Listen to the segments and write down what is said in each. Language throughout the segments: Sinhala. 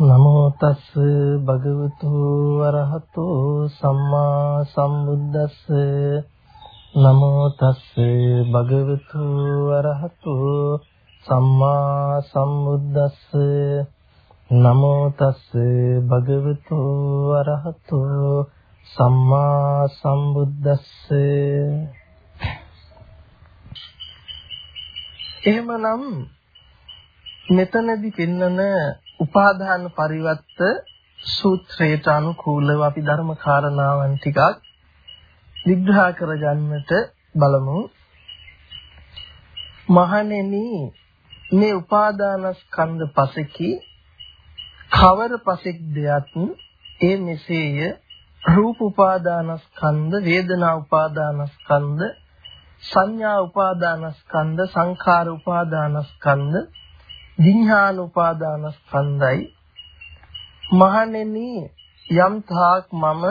නමෝ තස් භගවතු වරහතෝ සම්මා සම්බුද්දස්ස. නමෝ තස් භගවතු වරහතෝ සම්මා සම්බුද්දස්ස. නමෝ තස් භගවතු වරහතෝ සම්මා සම්බුද්දස්ස. එහෙමනම් මෙතනදී පෙන්වන උපාදාන පරිවර්ත සූත්‍රයට අනුකූලව අපි ධර්ම කාරණාවන් ටිකක් විග්‍රහ කරගන්නට බලමු. මහණෙනි මේ උපාදානස්කන්ධ පසකි කවර පසෙක් දෙයක් ඒ මෙසේය රූප උපාදානස්කන්ධ වේදනා උපාදානස්කන්ධ සංඥා උපාදානස්කන්ධ සංඛාර උපාදානස්කන්ධ විඥාන උපාදානස්කන්ධයි මහණෙනි යම් තාක් මම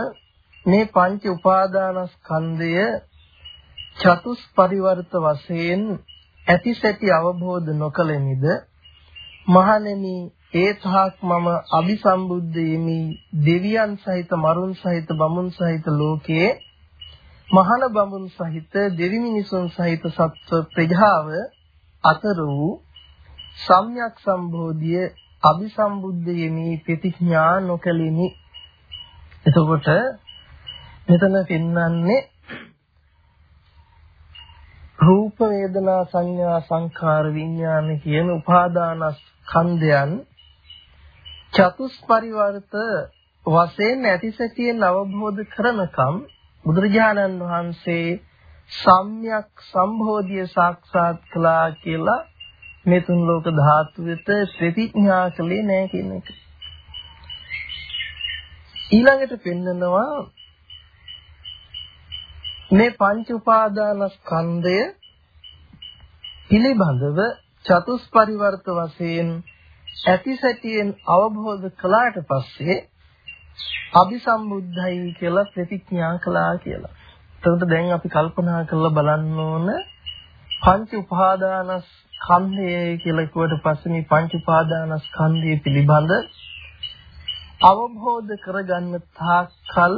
මේ පංච උපාදානස්කන්ධය චතුස් පරිවර්ත වශයෙන් ඇතිසැටි අවබෝධ නොකළෙනිද මහණෙනි ඒ තාක් මම අபிසම්බුද්ධේමි දෙවියන් සහිත මරුන් සහිත බමුන් සහිත ලෝකයේ මහාන බමුන් සහිත දෙවි මිනිසුන් සහිත සත්ව ප්‍රජාව අතර වූ සම්්‍යක් සම්බෝධිය අபிසම්බුද්ධයේමි ප්‍රතිඥා නොකලිනි. එතකොට මෙතන පෙන්වන්නේ රූප වේදනා සංඥා සංඛාර විඥාන කියන උපාදානස්කන්ධයන් චතුස් පරිවර්ත වශයෙන් ඇතිසැටියෙන් අවබෝධ කරනකම් බුදුරජාණන් වහන්සේ සම්්‍යක් සම්බෝධිය සාක්ෂාත් කළා කියලා මේ තුන් ලෝක ධාතුවෙත ප්‍රතිඥා කළේ නැහැ කියන එක. ඊළඟට පෙන්නනවා මේ පංච උපාදානස්කන්ධය පිළිබඳව චතුස් පරිවර්ත වශයෙන් ඇතිසැටියෙන් අවබෝධ කළාට පස්සේ අபிසම්බුද්ධයි කියලා ප්‍රතිඥා කළා කියලා. එතකොට දැන් අපි කල්පනා කරලා බලන්න ඕන පංච උපාදානස්කන්ධය කියලා කිව්වට පස්සේ මේ පංච උපාදානස්කන්ධය පිළිබඳ අවබෝධ කරගන්න තාක්කල්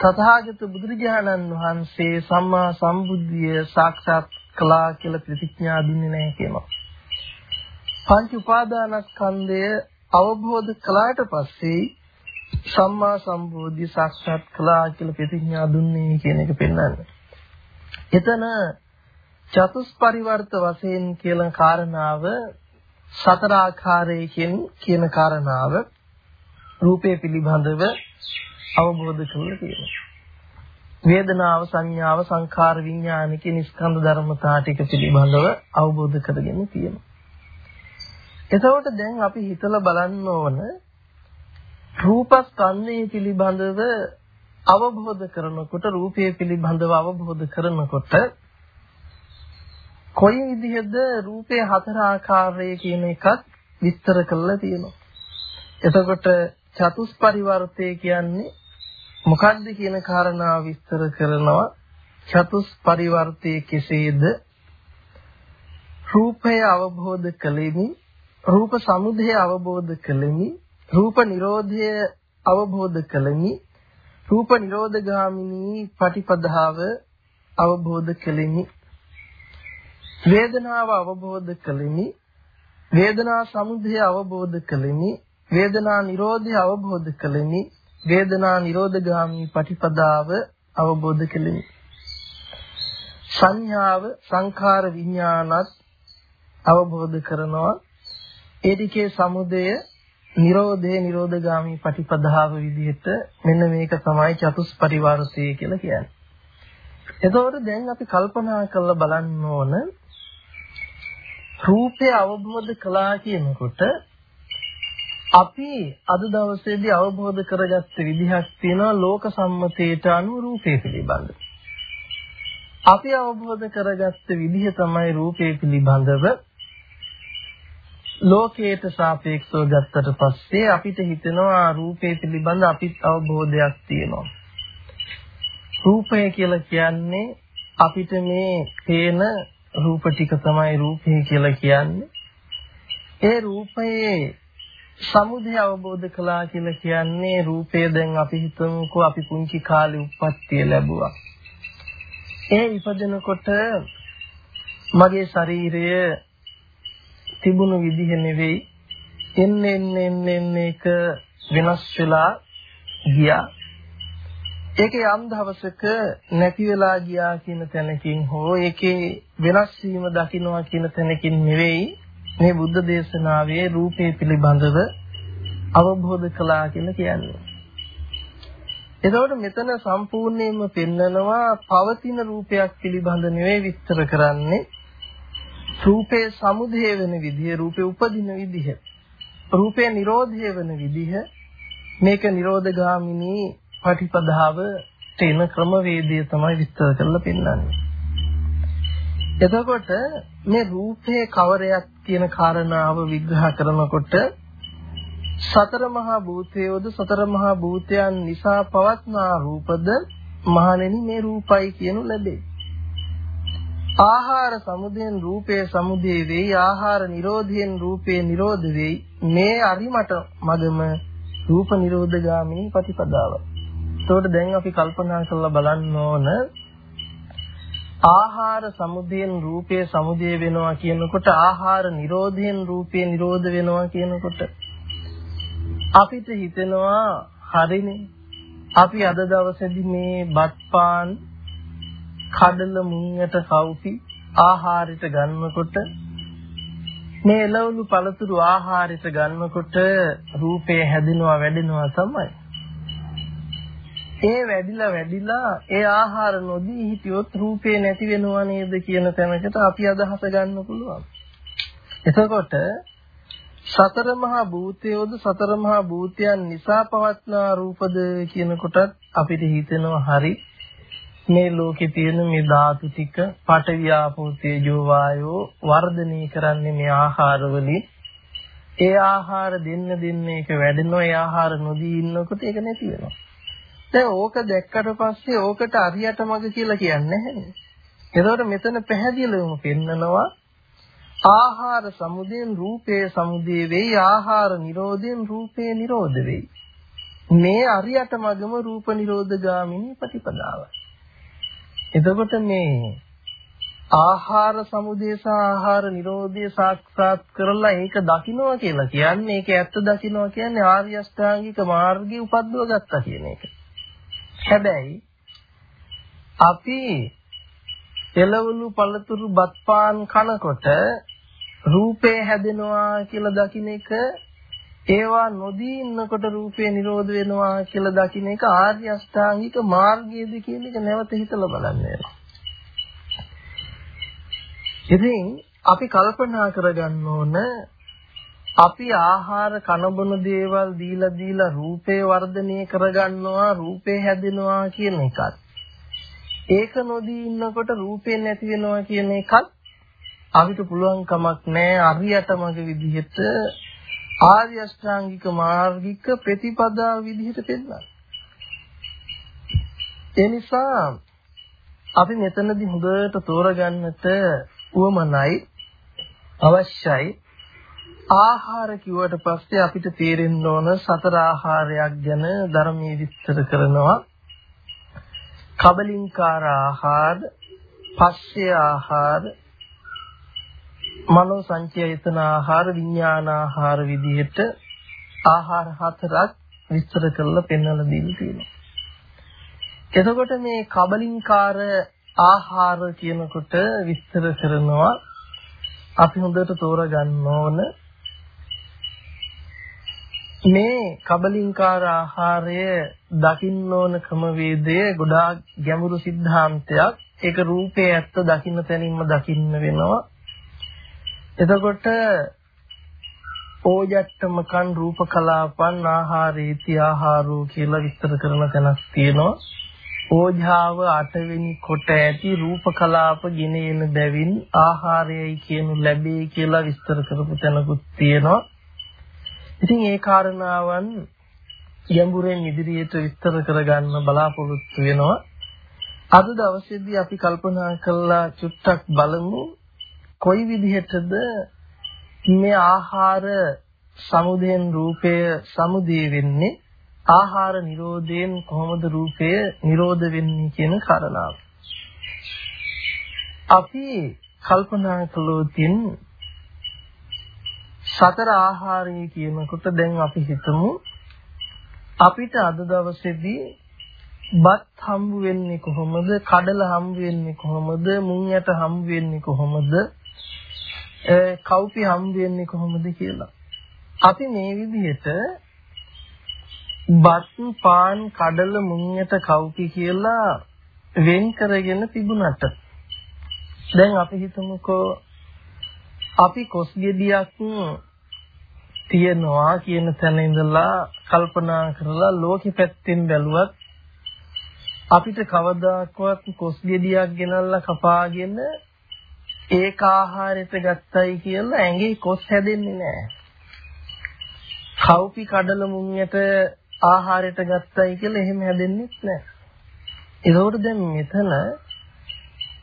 තථාගත බුදුරජාණන් වහන්සේ සම්මා සම්බුද්ධිය සාක්ෂාත් කළා කියලා ප්‍රතිඥා දුන්නේ නැහැ කියනවා. පංච උපාදානස්කන්ධය අවබෝධ කළාට පස්සේ සම්මා සම්බෝධිය සාක්ෂාත් කළා කියලා ප්‍රතිඥා දුන්නේ කියන එක පෙන්වන්නේ. එතන චතුස් පරිවර්ත වශයෙන් කියන කාරණාව සතර ආකාරයකින් කියන කාරණාව රූපේ පිළිබඳව අවබෝධ කරගන්න තියෙනවා. වේදනාව සංඥාව සංඛාර විඥාන කියන ස්කන්ධ ධර්මතා ටික පිළිබඳව අවබෝධ කරගෙන තියෙනවා. එතකොට දැන් අපි හිතලා බලන්න ඕන රූපස්කන්ධය පිළිබඳව අවබෝධ කරනකොට රූපය පිළිබඳව අවබෝධ කරනකොට කොයි විදිහද රූපේ හතර ආකාරය කියන එකත් විස්තර කරලා තියෙනවා. එතකොට චතුස් පරිවර්තය කියන්නේ මොකක්ද කියන කාරණාව විස්තර කරනවා. චතුස් පරිවර්තය කෙසේද? රූපය අවබෝධ කළෙමි, රූප සමුදය අවබෝධ කළෙමි, රූප නිරෝධය අවබෝධ කළෙමි, රූප නිරෝධගාමිනී පටිපදාව අවබෝධ කළෙමි වේදනාව අවබෝධ කළෙමි. වේදනා සමුදය අවබෝධ කළෙමි. වේදනා නිරෝධය අවබෝධ කළෙමි. වේදනා නිරෝධගාමී පටිපදාව අවබෝධ කළෙමි. සංඥාව සංඛාර විඥානත් අවබෝධ කරනවා. ඒ දෙකේ සමුදය නිරෝධේ නිරෝධගාමී පටිපදාව විදිහට මෙන්න මේක තමයි චතුස් පරිවාරසය කියලා කියන්නේ. එතකොට දැන් අපි කල්පනා කරලා බලන්න ඕන රූපය අවබෝධ කළා කියනකොට අපි අද දවසේදී අවබෝධ කරගත්ත විදිහක් තියෙනවා ලෝක සම්මතයට අනුව රූපය පිළිබඳ. අපි අවබෝධ කරගත්ත විදිහ තමයි රූපය පිළිබඳව ලෝකයට සාපේක්ෂව ගත්තට පස්සේ අපිට හිතෙනවා රූපය පිළිබඳ අපිත් අවබෝධයක් තියෙනවා. රූපය කියලා කියන්නේ අපිට මේ පේන රූප ටික තමයි රූපය කියලා කියන්නේ. ඒ රූපයේ සමුදය අවබෝධ කළා කියලා කියන්නේ රූපය දැන් අපි හිතමුකෝ අපි පුංචි කාලේ උප්පත්තිය ලැබුවා. ඒ ඉපදෙනකොට මගේ ශරීරය තිබුණු විදිහ නෙවෙයි එන්න එන්න එන්න එක වෙනස් වෙලා ගියා. ඒකේ යම් දවසක නැති වෙලා ගියා කියන තැනකින් හෝ ඒකේ වෙනස් වීම දකින්නවා කියන තැනකින් නෙවෙයි මේ බුද්ධ දේශනාවේ රූපේ පිළිබඳව අවබෝධ කළා කියලා කියන්නේ. එතකොට මෙතන සම්පූර්ණයෙන්ම පෙන්නනවා පවතින රූපයක් පිළිබඳ නෙවෙයි විස්තර කරන්නේ රූපේ සමුදය වෙන විදිහ රූපේ උපදින විදිහ රූපේ නිරෝධය වෙන විදිහ මේක නිරෝධගාමිනී පටිපදාව තේන ක්‍රමවේදය තමයි විස්තර කරලා පෙන්නන්නේ. එතකොට මේ රූපේ කවරයක් කියන කාරණාව විග්‍රහ කරනකොට සතර මහා භූතයෝද සතර මහා භූතයන් නිසා පවත්නා රූපද මහණෙනි මේ රූපයි කියනු ලැබේ. ආහාර සමුදයෙන් රූපේ සමුදේ වෙයි ආහාර නිරෝධයෙන් රූපේ නිරෝධ වෙයි මේ අරිමට මගම රූප නිරෝධගාමිනී ප්‍රතිපදාවයි. එතකොට දැන් අපි කල්පනා කරලා බලන්න ඕන ආහාර සමුදයෙන් රූපයේ සමුදය වෙනවා කියනකොට ආහාර නිරෝධයෙන් රූපේ නිරෝධ වෙනවා කියනකොට අපිට හිතෙනවා හරිනේ. අපි අද දවසේදී මේ බත් පාන් කඩල මුංගට කවුපි ආහාරයට ගන්නකොට මේ එළවලු පළතුරු ආහාරයට ගන්නකොට රූපේ හැදෙනවා වැඩෙනවා තමයි. ඒ වැඩිලා වැඩිලා ඒ ආහාර නොදී හිටියොත් රූපේ නැති වෙනව නේද කියන තැනකට අපි අදහස ගන්න පුළුවන්. එතකොට සතර මහා භූතයෝද සතර මහා භූතයන් නිසා පවත්නා රූපද කියන කොටත් අපිට හිතෙනවා හරි. මේ ලෝකේ තියෙන මේ ධාතු ටික පඨවි ආපෝ තේජෝ වායෝ වර්ධනය කරන්නේ මේ ආහාර වලින්. ඒ ආහාර දෙන්න දෙන්න ඒක වැඩෙනවා. ඒ ආහාර නොදී ඉන්නකොට ඒක නැති වෙනවා. දැන් ඕක දැක්කට පස්සේ ඕකට අරියට මග කියලා කියන්නේ නැහැ. එතකොට මෙතන පැහැදිලිවම පෙන්නනවා ආහාර සමුදයෙන් රූපේ සමුදේ වෙයි ආහාර නිරෝධයෙන් රූපේ නිරෝධ වෙයි. මේ අරියට මගම රූප නිරෝධ ගාමිනී ප්‍රතිපදාවයි. එතකොට මේ ආහාර සමුදේ සහ ආහාර නිරෝධය සාක්ෂාත් කරලා ඒක දකින්නවා කියලා කියන්නේ ඒක ඇත්ත දකින්නවා කියන්නේ ආර්ය අෂ්ටාංගික මාර්ගය උපද්දව ගත්තා කියන එක. හැබැයි අපි එළවලු පළතුරු බත්පාන් කනකොට රූපේ හැදෙනවා කියලා දකින්න එක ඒවා නොදී ඉන්නකොට රූපේ නිරෝධ වෙනවා කියලා දකින්න එක ආර්ය අෂ්ටාංගික මාර්ගයේද කියන එක නැවත හිතලා බලන්න වෙනවා. ඉතින් අපි කල්පනා කරගන්න ඕන අපි ආහාර කනබන දේවල් දීලා දීලා රූපේ වර්ධනය කරගන්නවා රූපේ හැදෙනවා කියන එකත්. ඒක නොදී ඉන්නකොට රූපේ නැති වෙනවා කියන එකත් අපිට පුළුවන් කමක් නැහැ අරියට මගේ විදිහට ආර්ය අෂ්ටාංගික මාර්ගික ප්‍රතිපදා විදිහට පෙන්නන්න. ඒ නිසා අපි මෙතනදී හොඳට තෝරගන්නට උවමනයි අවශ්‍යයි. ආහාර කිව්වට පස්සේ අපිට තේරෙන්න ඕන සතර ආහාරයක් ගැන ධර්මයේ විස්තර කරනවා. කබලින්කාර ආහාර, පස්සේ ආහාර, මනෝ සංචේතන ආහාර, විඥාන ආහාර විදිහට ආහාර හතරක් විස්තර කරලා පෙන්වලා දීලා තියෙනවා. එතකොට මේ කබලින්කාර ආහාර කියනකොට විස්තර කරනවා අපි හොඳට තෝරගන්න ඕන මේ කබලින්කාර ආහාරය දකින්න ඕන ක්‍රමවේදය ගොඩාක් ගැඹුරු સિદ્ધාන්තයක්. ඒක රූපේ ඇත්ත දකින්න තැනින්ම දකින්න වෙනවා. එතකොට ඕජට්ටම කන් රූප කලාපන් ආහාරීති ආහාරෝ කියලා විස්තර කරන තැනක් තියෙනවා. ඕජාව අටවෙනි කොට ඇති රූප කලාප ගෙන එන බැවින් ආහාරයයි කියනු ලැබේ කියලා විස්තර කරපු තැනකුත් තියෙනවා. ඉතින් ඒ කාරණාවන් ගැඹුරෙන් ඉදිරියට විස්තර කරගන්න බලාපොරොත්තු වෙනවා. අද දවසේදී අපි කල්පනා කළා චුට්ටක් බලමු කොයි විදිහටද මේ ආහාර සමුදයෙන් රූපය සමුදේ වෙන්නේ ආහාර නිරෝධයෙන් කොහොමද රූපය නිරෝධ වෙන්නේ කියන කාරණාව. අපි කල්පනා කළොතින් සතර ආහාරය කියනකොට දැන් අපි හිතමු අපිට අද දවසේදී බත් හම්බ වෙන්නේ කොහොමද? කඩල හම්බ වෙන්නේ කොහොමද? මුං යට හම්බ වෙන්නේ කොහොමද? කව්පි හම්බ වෙන්නේ කොහොමද කියලා. අපි මේ විදිහට බත් පාන් කඩල මුං යට කව්පි කියලා වෙන් කරගෙන තිබුණට දැන් අපි හිතමුකෝ අපි කොස් ගෙඩියක් තියනවා කියන තැන ඉඳලා කල්පනා කරලා ලෝකෙ පැත්තෙන් බැලුවත් අපිට කවදාකවත් කොස් ගෙඩියක් ගෙනල්ලා කපාගෙන ඒක ආහාරයට ගත්තයි කියලා ඇඟේ කොස් හැදෙන්නේ නැහැ. කව්පි කඩල මුංයට ආහාරයට ගත්තයි කියලා එහෙම හැදෙන්නේ නැහැ. ඒකෝට දැන් මෙතන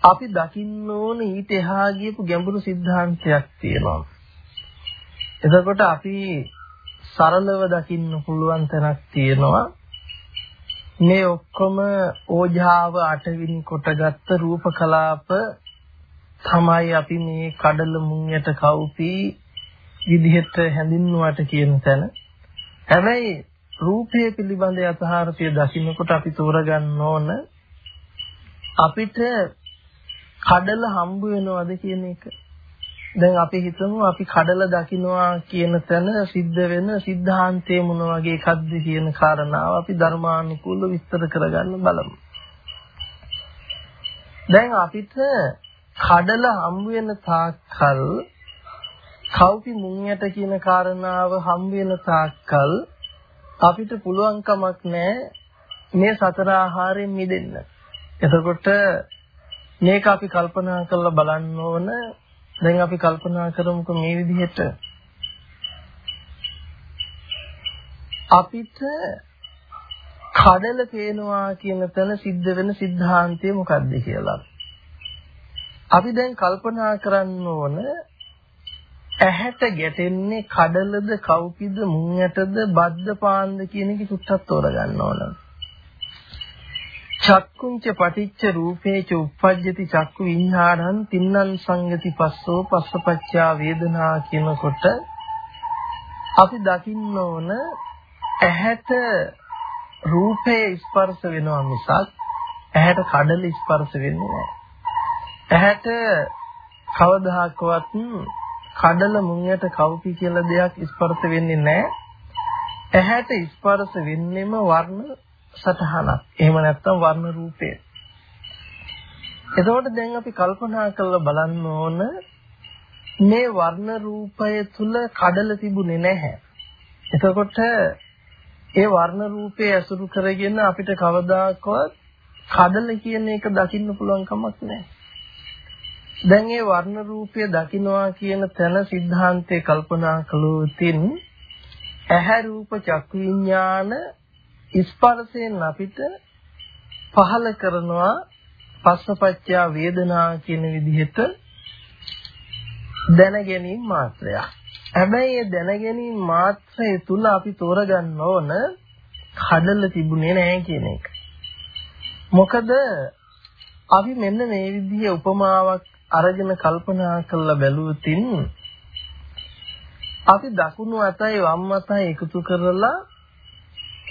අපි දකින්න ඕන ඊට එහා ගියපු ගැඹුරු સિદ્ધාන්තයක් තියෙනවා. එතකොට අපි සරලව දකින්න පුළුවන් තැනක් තියෙනවා. මේ ඔක්කොම ඕජාව අටවිනි කොටගත්ත රූප කලාප තමයි අපි මේ කඩල මුංයට කවුපි විදිහට හැඳින්නුවට කියන තැන. හැබැයි රූපය පිළිබඳ යථාර්ථය දකින්නකොට අපි තෝරගන්න ඕන අපිට කඩල හම්බ වෙනවද කියන එක. දැන් අපි හිතමු අපි කඩලා දකින්නවා කියන තැන සිද්ධ වෙන સિદ્ધාන්තයේ මොන වගේ එකක්ද කියන කාරණාව අපි ධර්මානුකූලව විස්තර කරගන්න බලමු. දැන් අපිට කඩලා හම් වෙන තාක්කල් කව්පි මුං යට කියන කාරණාව හම් වෙන තාක්කල් අපිට පුළුවන් කමක් නැහැ මේ සතර ආහාරයෙන් මිදෙන්න. එතකොට මේක අපි කල්පනා කරලා බලන්න ඕන දැන් අපි කල්පනා කරමුකෝ මේ විදිහට අපිට කඩල පේනවා කියන තැන සිද්ධ වෙන સિદ્ધාන්තය මොකද්ද කියලා. අපි දැන් කල්පනා කරන්න ඕන ඇහැට ගැටෙන්නේ කඩලද කව්පිද මුං ඇටද බද්ද පාන්ද කියන එක චුට්ටක් තෝරගන්න ඕන. චක්කුංච පටිච්ච රූපේච උප්පජ්ජති චක්කු විඤ්ඤාණං තින්නං සංගති පස්සෝ පස්සපච්චා වේදනා කියනකොට අපි දකින්න ඕන ඇහැට රූපේ ස්පර්ශ වෙනවා මිසක් ඇහැට කඩල ස්පර්ශ වෙන්නේ නැහැ. ඇහැට කවදාහක්වත් කඩල මුංයට කවුපි කියලා දෙයක් ස්පර්ශ වෙන්නේ නැහැ. ඇහැට ස්පර්ශ වෙන්නෙම වර්ණ සතහනක්. එහෙම නැත්නම් වර්ණ රූපය. එතකොට දැන් අපි කල්පනා කරලා බලන්න ඕන මේ වර්ණ රූපය තුල කඩල තිබුණේ නැහැ. එතකොට ඒ වර්ණ රූපය ඇසුරු කරගෙන අපිට කවදාකවත් කඩල කියන එක දකින්න පුළුවන් කමක් නැහැ. දැන් ඒ වර්ණ රූපය දකින්නවා කියන තැන સિદ્ધාන්තේ කල්පනා කළොතින් ඇහැ රූප චක්ඛු විඥාන ස්පර්ශයෙන් අපිට පහල කරනවා පස්සපච්චා වේදනා කියන විදිහට දැනගැනීම මාත්‍රයක්. හැබැයි ඒ දැනගැනීම මාත්‍රය තුල අපි තෝරගන්න ඕන කඩල තිබුණේ නැහැ කියන එක. මොකද අපි මෙන්න මේ විදිහේ උපමාවක් අරගෙන කල්පනා කරලා බැලුවොතින් අපි දකුණු අතයි වම් අතයි එකතු කරලා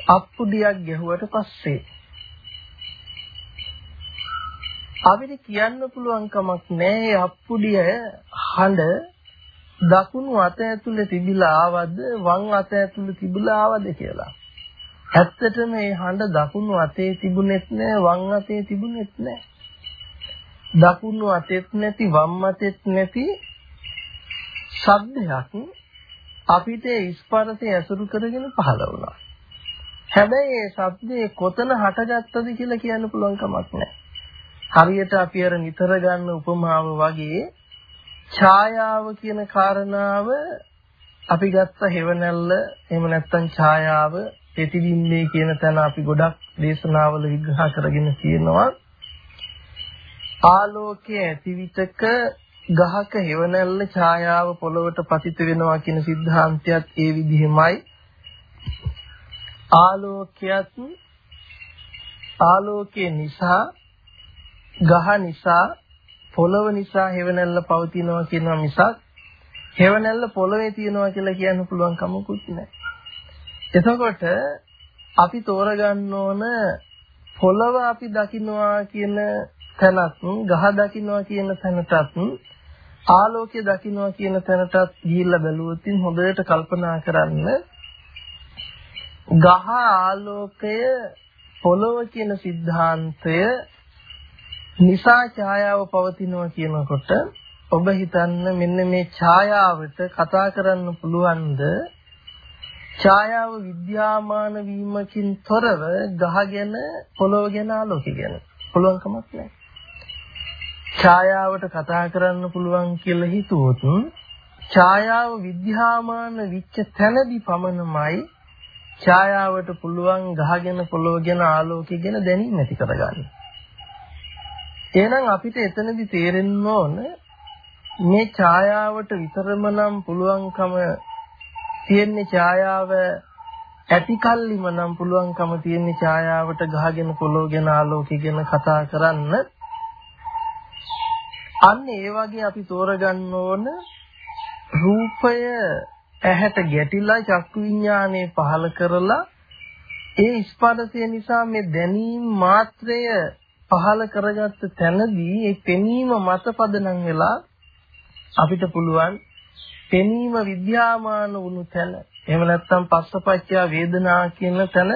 අප්පුඩියක් ගැහුවට පස්සේ අපිට කියන්න පුළුවන් කමක් නැහැ අප්පුඩිය හඬ දකුණු අත ඇතුලේ තිබිලා ආවද වම් අත ඇතුලේ තිබිලා ආවද කියලා. ඇත්තටම මේ හඬ දකුණු අතේ තිබුණෙත් නැහැ වම් අතේ තිබුණෙත් නැහැ. දකුණු අතෙත් නැති වම් අතෙත් නැති ශබ්දයක් අපිට ස්පර්ශය ඇසුරු කරගෙන පහළ වුණා. හැබැයි ඒ ශබ්දේ කොතන හටගත්තද කියලා කියන්න පුළුවන් කමක් නැහැ. හරියට අපි අර නිතර ගන්න උපමාව වගේ ඡායාව කියන කාරණාව අපි ගත්ත හෙවණැල්ල එහෙම නැත්නම් ඡායාව ප්‍රතිබිම්බේ කියන තැන අපි ගොඩක් දේශනාවල විග්‍රහ කරගෙන තියෙනවා ආලෝකයේ ඇති විටක ගහක හෙවණැල්ල ඡායාව පොළවට පතිත වෙනවා කියන સિદ્ધාන්තයත් ඒ විදිහමයි ආලෝකයත් ආලෝකයේ නිසා ගහ නිසා පොළව නිසා හේවණල්ල පවතිනවා කියනවා මිසක් හේවණල්ල පොළවේ තියනවා කියලා කියන්න පුළුවන් කමකුත් නැහැ. එතකොට අපි තෝරගන්න ඕන පොළව අපි දකින්නවා කියන තැනත් ගහ දකින්නවා කියන තැනටත් ආලෝකය දකින්නවා කියන තැනටත් ගිහිල්ලා බැලුවොත් හොඳට කල්පනා කරන්න ගහ ආලෝකය පොළොව කියන સિદ્ધාන්තය නිසා ඡායාව පවතිනවා කියනකොට ඔබ හිතන්න මෙන්න මේ ඡායාවට කතා කරන්න පුළුවන්ද ඡායාව විද්‍යාමාන වීමකින් තොරව ගහ ගැන පොළොව ගැන ආලෝකය ගැන පුළුවන් කමක් නැහැ. ඡායාවට කතා කරන්න පුළුවන් කියලා හිතුවොත් ඡායාව විද්‍යාමාන විච්ඡ තැනදී පමණමයි ඡායාවට පුළුවන් ගහගෙන පොළොව ගැන ආලෝකය ගැන දැනීම ඇති කරගන්න. එහෙනම් අපිට එතනදී තේරෙන්න ඕන මේ ඡායාවට විතරම නම් පුළුවන්කම තියෙන්නේ ඡායාව ඇතිකල්ලිම නම් පුළුවන්කම තියෙන්නේ ඡායාවට ගහගෙන පොළොවගෙන ආලෝකයෙන් කතා කරන්න. අන්න ඒ වගේ අපි තෝරගන්න ඕන රූපය ඇහැට ගැටිලා චක්කු විඥානය පහල කරලා ඒ ස්පර්ශය නිසා මේ දැනීම මාත්‍රය පහල කරගත්ත තැනදී ඒ පෙනීම මත පදනම් වෙලා අපිට පුළුවන් පෙනීම විද්‍යාමාන වුණු තැන එහෙම නැත්නම් පස්සපච්චය වේදනා කියන තැන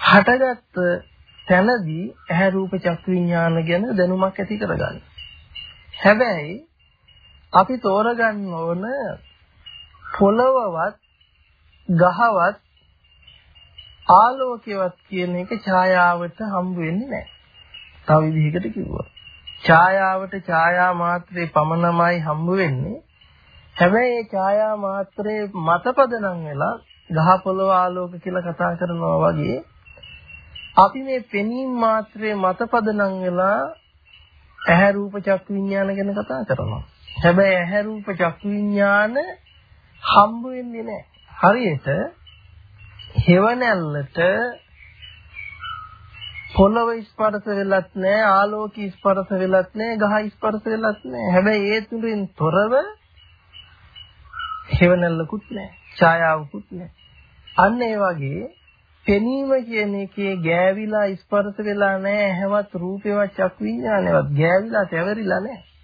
හටගත් තැනදී ඇහැ රූප චක්කු විඥාන ගැන දැනුමක් ඇති කරගන්න. හැබැයි අපි තෝරගන්න ඕන පොළවවත් ගහවත් ආලෝකයවත් කියන එක ඡායාවට හම්බ වෙන්නේ නැහැ. තව විදිහකට කිව්වොත්. ඡායාවට ඡායා මාත්‍රේ පමණමයි හම්බ වෙන්නේ. හැබැයි ඒ ඡායා මාත්‍රේ මතපදනම් වෙලා ගහ පොළව ආලෝක කියලා කතා කරනවා වගේ අපි මේ පෙනීම මාත්‍රේ මතපදනම් වෙලා ඇහැ රූප චක්කු විඥාන ගැන කතා කරනවා. හැබැයි ඇහැ රූප චක්කු විඥාන හම්බ වෙන්නේ නැහැ. හරියට හෙවණැල්ලට පොළව ස්පර්ශ වෙලත් නැහැ ආලෝක ස්පර්ශ වෙලත් නැහැ ගහ ස්පර්ශ වෙලත් නැහැ. හැබැයි ඒ තුලින් තොරව හේවණල්ලකුත් නැහැ. ඡායාවකුත් නැහැ. අන්න ඒ වගේ පෙනීම කියන එකේ ගෑවිලා ස්පර්ශ වෙලා නැහැ. හැවත් රූපේවත් චක් විඥානේවත් ගෑවිලා තැවරිලා නැහැ.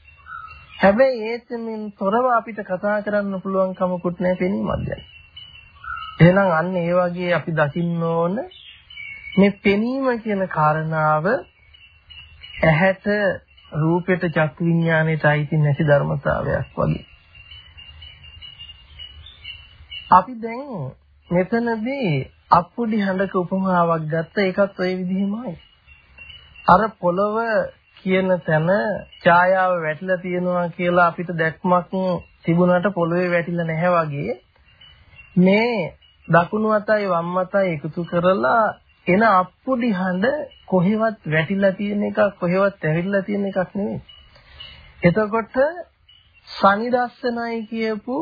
හැබැයි ඒතමින් තොරව අපිට කතා කරන්න පුළුවන් කමකුත් නැහැ පෙනීමක් ගැන. එහෙනම් අන්න ඒ වගේ අපි දකින්න ඕන මේ පෙනීම කියන කාරණාව ඇහැට රූපෙට චක් විඥාණයට අයිති නැති ධර්මතාවයක් වගේ. අපි දැන් මෙතනදී අප්පුඩි හඬක උපමාවක් ගත්ත ඒකත් ওই විදිහමයි. අර පොළව කියන තැන ඡායාව වැටිලා තියෙනවා කියලා අපිට දැක්මක් තිබුණාට පොළවේ වැටිලා නැහැ වගේ මේ දකුණු අතයි වම් අතයි එකතු කරලා එන අප්පුඩි හඬ කොහෙවත් වැටිලා තියෙන එකක් කොහෙවත් ඇවිල්ලා තියෙන එකක් නෙවෙයි. එතකොට සනිදස්සනයි කියපු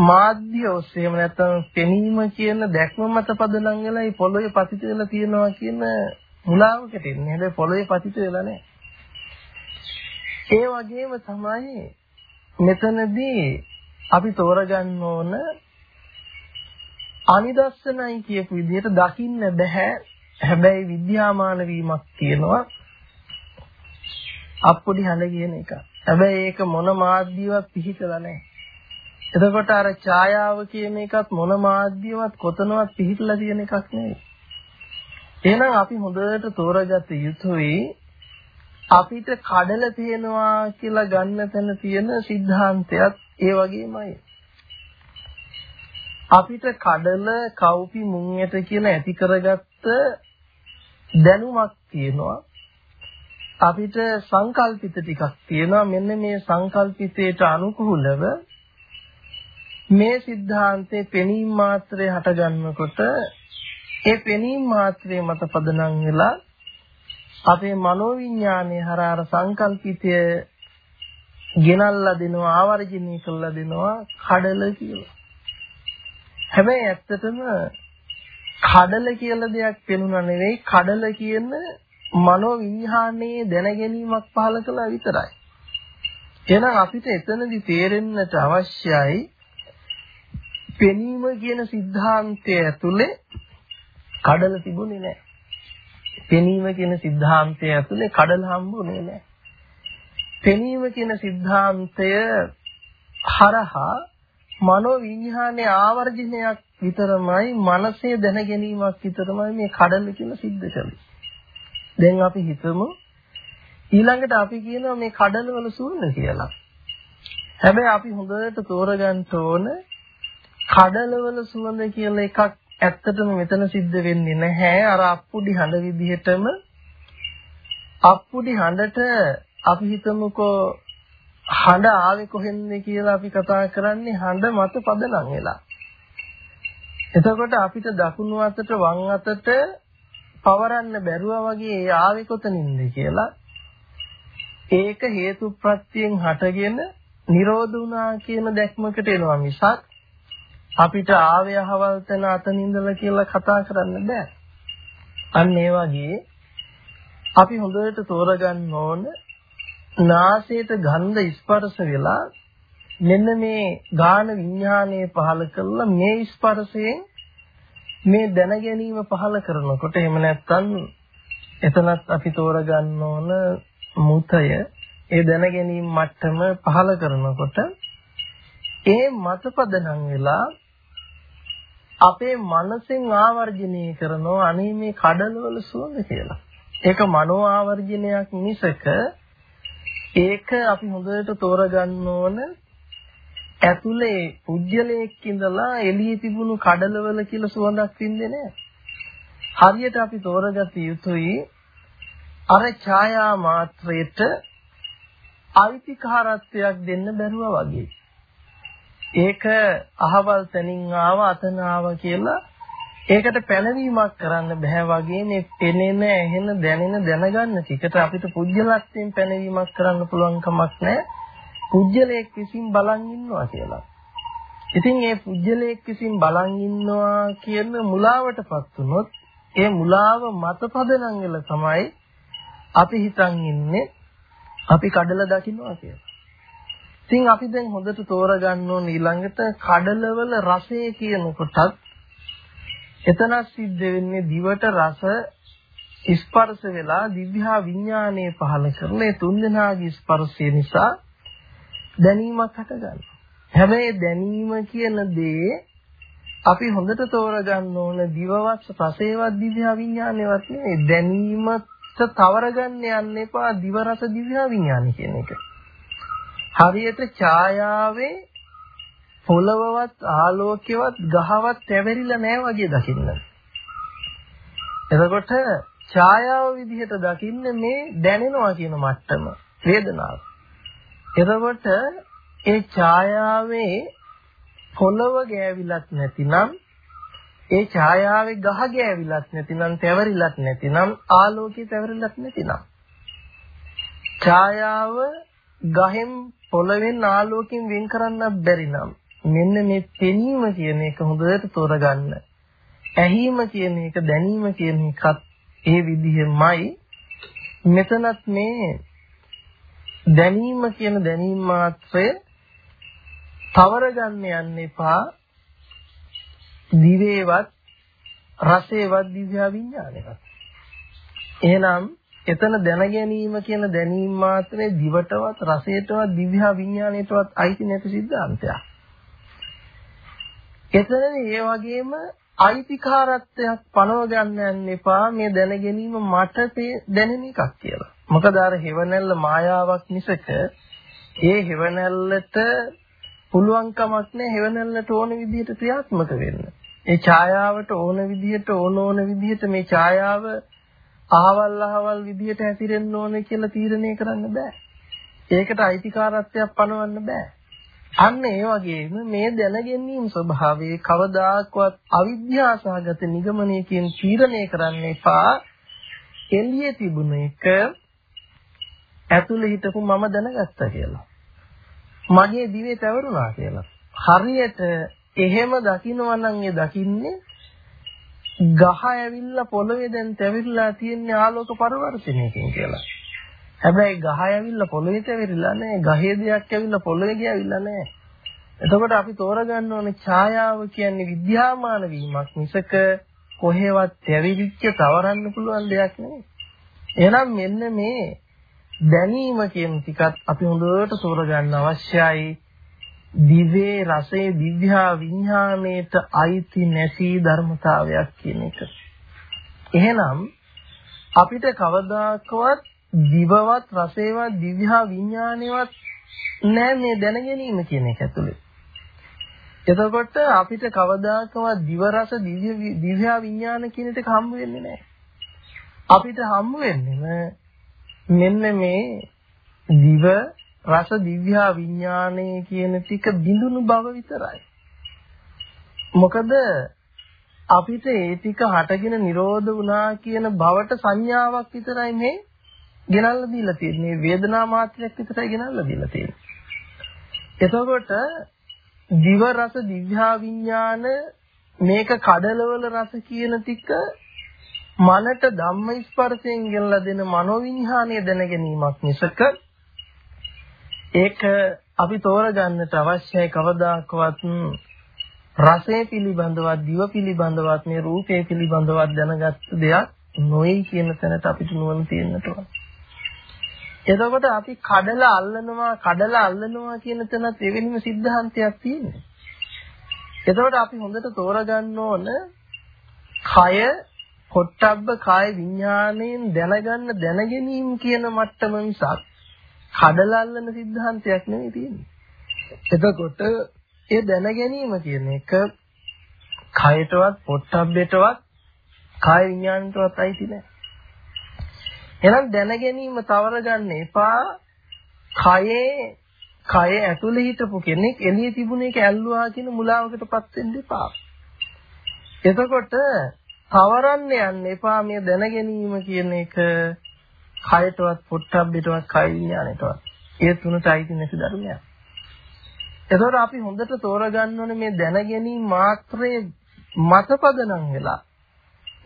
මාධ්‍ය ඔස්සේ එහෙම නැත්නම් පෙනීම කියන දැක්ම මත පදනම් වෙලා මේ පොළොවේ පතිත වෙලා තියෙනවා කියන මුලාවකට එන්නේ. හැබැයි පොළොවේ පතිත වෙලා නැහැ. ඒ වගේම තමයි මෙතනදී අපි තෝරගන්න ඕන අනිදස්සනයි කියපු විදිහට දකින්න බෑ. හැබැයි විද්‍යාමාන වීමක් තියෙනවා. අප්පුඩි හඬ කියන එක. හැබැයි ඒක මොන මාධ්‍යවත් පිහිටලා නැහැ. එතකොට අර ඡායාව කියන එකත් මොන මාධ්‍යවත් කොතනවත් පිහිටලා තියෙන එකක් නෙවෙයි. එහෙනම් අපි හොඳට තෝරගත යුතුයි අපිට කඩල තියෙනවා කියලා ගන්න තැන තියෙන સિદ્ધාන්තයත් ඒ වගේමයි. අපිට කඩල කව්පි මුං යට කියලා ඇති කරගත්ත දැනුමක් තියෙනවා. අපිට සංකල්පිත ටිකක් තියෙනවා. මෙන්න මේ සංකල්පිතයට අනුකූලව මේ સિદ્ધාන්තේ පෙනීම මාත්‍රේ හටගන්නකොට ඒ පෙනීම මාත්‍රේ මත පදනම් වෙලා අපේ මනෝවිඤ්ඤාණය හරහා අර සංකල්පිතය ගෙනල්ලා දෙනවා ආවර්ජිනී කරලා දෙනවා කඩල කියලා. හැබැයි ඇත්තටම කඩල කියලා දෙයක් පෙනුනා නෙවෙයි කඩල කියන මනෝ විඤ්ඤාණයේ දැනගැනීමක් පහළ කළා විතරයි. එහෙනම් අපිට එතනදි තේරෙන්නට අවශ්‍යයි පෙනීම කියන સિદ્ધාන්තය ඇතුලේ කඩල තිබුණේ නැහැ. පෙනීම කියන સિદ્ધාන්තය ඇතුලේ කඩල හම්බුනේ නැහැ. පෙනීම කියන સિદ્ધාන්තය හරහා මනෝ විඥානයේ ආවර්ජනයක් විතරමයි මනසේ දැන ගැනීමක් විතරමයි මේ කඩල කියන සිද්ධ කරන්නේ. දැන් අපි හිතමු ඊළඟට අපි කියනවා මේ කඩල වල සූර්ණ කියලා. හැබැයි අපි හොඳට තෝරගන්න ඕන කඩල වල සුවඳ කියලා එකක් ඇත්තටම මෙතන සිද්ධ වෙන්නේ නැහැ. අර අප්පුඩි හඬ විදිහටම අප්පුඩි හඬට අපි හිතමුකෝ හඬ ආවේ කොහෙන්ද කියලා අපි කතා කරන්නේ හඬ මත පදනම් වෙලා. එතකොට අපිට දකුණු අතට වම් අතට පවරන්න බැරුවා වගේ ඒ ආවේ කොතනින්ද කියලා ඒක හේතු ප්‍රත්‍යයෙන් හටගෙන නිරෝධ වුණා කියන දැක්මකට එනවා මිසක් අපිට ආවේ අහවල් තැන අතනින්දලා කියලා කතා කරන්න බෑ. අන්න ඒ වගේ අපි හොඳට තෝරගන්න ඕන නාසයට ගන්ධ ස්පර්ශ වෙලා මෙන්න මේ ගාන විඥානය පහල කරලා මේ ස්පර්ශයෙන් මේ දැන ගැනීම පහල කරනකොට එහෙම නැත්නම් එතනත් අපි තෝරගන්න ඕන මුතය ඒ දැන ගැනීම මට්ටම පහල කරනකොට ඒ මතපදනම් වෙලා අපේ මනසෙන් ආවර්ජනය කරනවා අනේ මේ කඩලවල සුවඳ කියලා. ඒක මනෝ ආවර්ජනයක් මිසක ඒක අපි හොඳට තෝරගන්න ඕන ඇතුලේ උජ්ජලයක් ඉඳලා එළියේ තිබුණු කඩලවල කියලා සුවඳක් වින්දේ නැහැ. හරියට අපි තෝරගත යුතුයි අර ඡායා මාත්‍රයට අයිතිකාරත්වයක් දෙන්න බැරුවා වගේ. ඒක අහවල් තැනින් ආව අතන ආව කියලා ඒකට පැනවීමක් කරන්න බෑ වගේ මේ පෙනෙන ඇහෙන දැනෙන දැනගන්න ටිකට අපිට පුජ්‍යලත්වයෙන් පැනවීමක් කරන්න පුළුවන් කමක් නැහැ. පුජ්‍යලයක් විසින් බලන් ඉන්නවා කියලා. ඉතින් මේ පුජ්‍යලයක් විසින් බලන් ඉන්නවා කියන මුලාවටපත් වුනොත් ඒ මුලාව මත පදනම් වෙලා තමයි අපි හිතන් ඉන්නේ අපි කඩල දකින්නවා කියලා. ඉතින් අපි දැන් හොඳට තෝරගන්න ඕන ඊළඟට කඩලවල රසය කියනකොටත් එතන සිද්ධ වෙන්නේ දිවට රස ස්පර්ශ වෙලා දිව්‍යා විඥානයේ පහළ කරන ඒ තුන්දෙනාගේ ස්පර්ශය නිසා දැනීමක් හටගන්නවා. හැබැයි දැනීම කියන දේ අපි හොඳට තෝරගන්න ඕන දිවවත් රසේවත් දිව්‍යා විඥානේවත් නෙවෙයි දැනීමට තවරගන්න යන්න එපා දිව රස දිව්‍යා විඥාන කියන එක. හරියට ඡායාවේ පොළවවත් ආලෝකයවත් ගහවත් තැවෙරිලා නැහැ වගේ දකින්න. එතකොට ඡායාව විදිහට දකින්නේ මේ දැනෙනවා කියන මට්ටම වේදනාව. එතකොට ඒ ඡායාවේ පොළව ගෑවිලත් නැතිනම් ඒ ඡායාවේ ගහ ගෑවිලත් නැතිනම් තැවරිලත් නැතිනම් ආලෝකය තැවරිලත් නැතිනම් ඡායාව ගහෙන් පොළවෙන් ආලෝකයෙන් වෙන් කරන්නත් බැරි නම් මෙන්න මේ පෙනීම කියන එක හොඳට තෝරගන්න. ඇහිම කියන එක දැනීම කියන එකත් ඒ විදිහමයි. මෙතනත් මේ දැනීම කියන දැනීම මාත්‍රය තවරගන්න යන්න එපා. දිවේවත් රසේවත් දිව්‍ය විඥානයවත් එහෙනම් එතන දැන ගැනීම කියන දැනීම මාත්‍රේ දිවටවත් රසයටවත් දිව්‍ය විඥාණයටවත් අයිති නැති සිද්ධාන්තයක් එතනදී ඒ වගේම අයිතිකාරත්වයක් පනව ගන්න යන්න එපා මේ දැන ගැනීම මට දැනෙන එකක් කියලා. මොකද අර හෙවණැල්ල මායාවක් මිසක ඒ හෙවණැල්ලට පුළුවන් කමක් නැහැ හෙවණැල්ලට ඕන විදිහට ක්‍රියාත්මක වෙන්න. ඒ ඡායාවට ඕන විදිහට ඕන ඕන විදිහට මේ ඡායාව අහවල් අහවල් විදිහට හැසිරෙන්න ඕනේ කියලා තීරණය කරන්න බෑ. ඒකට අයිතිකාරත්වයක් පනවන්න බෑ. අන්න ඒ වගේම මේ දැනගැනීම් ස්වභාවයේ කවදාකවත් අවිද්‍යාසහගත නිගමනයකින් තීරණය කරන්න එපා. එළියේ තිබුණ එක ඇතුළේ හිටපු මම දැනගත්තා කියලා. මගේ දිවේ පැවරුණා කියලා. හරියට එහෙම දකින්නවා නම් ඒ දකින්නේ ගහ ඇවිල්ලා පොළවේ දැන් තැවිරලා තියෙන ආලෝක පරිවර්තනයකින් කියලා. හැබැයි ගහ ඇවිල්ලා පොළවේ තැවිරලා නැහැ. ගහේ දෙයක් ඇවිල්ලා පොළවේ ගියවිලා නැහැ. එතකොට අපි තෝරගන්න ඕනේ ඡායාව කියන්නේ විද්‍යාමාන වීමක් මිසක කොහෙවත් තැවිරිච්ච තවරන්න පුළුවන් දෙයක් නෙවෙයි. එහෙනම් මෙන්න මේ දැනීම කියන ටිකත් අපි හොඳට තෝරගන්න අවශ්‍යයි. දිවේ රසේ දිව්‍යා විඥාණයට අයිති නැති ධර්මතාවයක් කියන එක. එහෙනම් අපිට කවදාකවත් දිවවත් රසේවත් දිව්‍යා විඥාණයවත් නෑ මේ දැනගැනීම කියන එක ඇතුලේ. එතකොට අපිට කවදාකවත් දිව රස දිව්‍ය දිව්‍යා විඥාන කියන එක හම්බ වෙන්නේ නැහැ. අපිට හම්බ වෙන්නේ මෙන්න මේ දිව රස දිව්‍යා විඥානය කියන ටික බිඳුණු බව විතරයි. මොකද අපිට ඒ ටික හටගෙන නිරෝධ වුණා කියන බවට සංඥාවක් විතරයි මේ ගෙනල්ලා දීලා තියෙන්නේ. වේදනා මාත්‍රයක් විතරයි ගෙනල්ලා දීලා තියෙන්නේ. එතකොට දිව රස දිව්‍යා විඥාන මේක කඩලවල රස කියන ටික මනට ධම්ම ස්පර්ශයෙන් ගෙනලා දෙන මනෝවිඥානය දැන ගැනීමක් මිසක ඒක අපි තෝරගන්නට අවශ්‍යයි කවදාකවත් රසය පිළිබඳවත් දිව පිළිබඳවත් මේ රූපය පිළිබඳවත් දැනගත් දෙයක් නොයි කියන තැනට අපිට නුවණ තියෙන්නට ඕන. එතකොට අපි කඩලා අල්ලනවා කඩලා අල්ලනවා කියන තැනත් එවෙනිම સિદ્ધාන්තයක් තියෙනවා. එතකොට අපි හොඳට තෝරගන්න ඕන කය පොට්ටබ්බ කාය විඥාණයෙන් දැනගන්න දැනගැනීම කියන මට්ටම මිසක් කඩලල්ලන સિદ્ધාන්තයක් නෙවෙයි තියෙන්නේ. එතකොට ඒ දැන ගැනීම කියන එක කයටවත් පොට්ටබ්බේටවත් කාය විඥාණයටවත් අයිති නැහැ. එහෙනම් දැන ගැනීම තවර ගන්න එපා. කයේ කය ඇතුලේ හිටපු කෙනෙක් එළියේ තිබුණ එක ඇල්ලුවා කියන මුලාවකටපත් වෙන්න එපා. එතකොට තවරන්න යන්න එපා මේ දැන ගැනීම කියන එක කයටවත් පොට්ටබ්බෙටවත් කය විඥාණයටවත්. ඒ තුනට අයිති නැති ධර්මයක්. එතකොට අපි හොඳට තෝරගන්න ඕනේ මේ දැන ගැනීම මාත්‍රයේ මතපදනම් වෙලා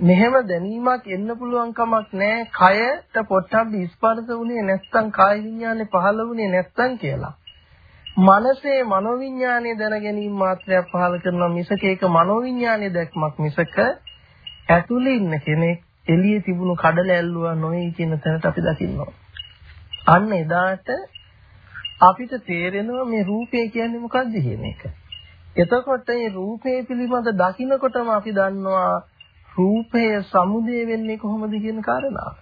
මෙහෙම දැනීමක් එන්න පුළුවන් කමක් නැහැ කයට පොට්ටබ්බ ස්පර්ශ වුණේ නැත්නම් කාය විඥානේ පහළ වුණේ නැත්නම් කියලා. මනසේ මනෝවිඥානේ දැන ගැනීම මාත්‍රයක් පහළ කරනවා මිසක ඒක මනෝවිඥානේ දැක්මක් මිසක ඇතුලේ ඉන්න කෙනෙක් එළියේ තිබුණු කඩල ඇල්ලුවා නොවේ කියන තැනට අපි දකින්නවා. අන්න එදාට අපිට තේරෙනවා මේ රූපය කියන්නේ මොකක්ද කියන එක. එතකොට මේ රූපය පිළිබඳ දකින්නකොටම අපි දන්නවා රූපය සමුදය වෙන්නේ කොහොමද කියන කාරණාව.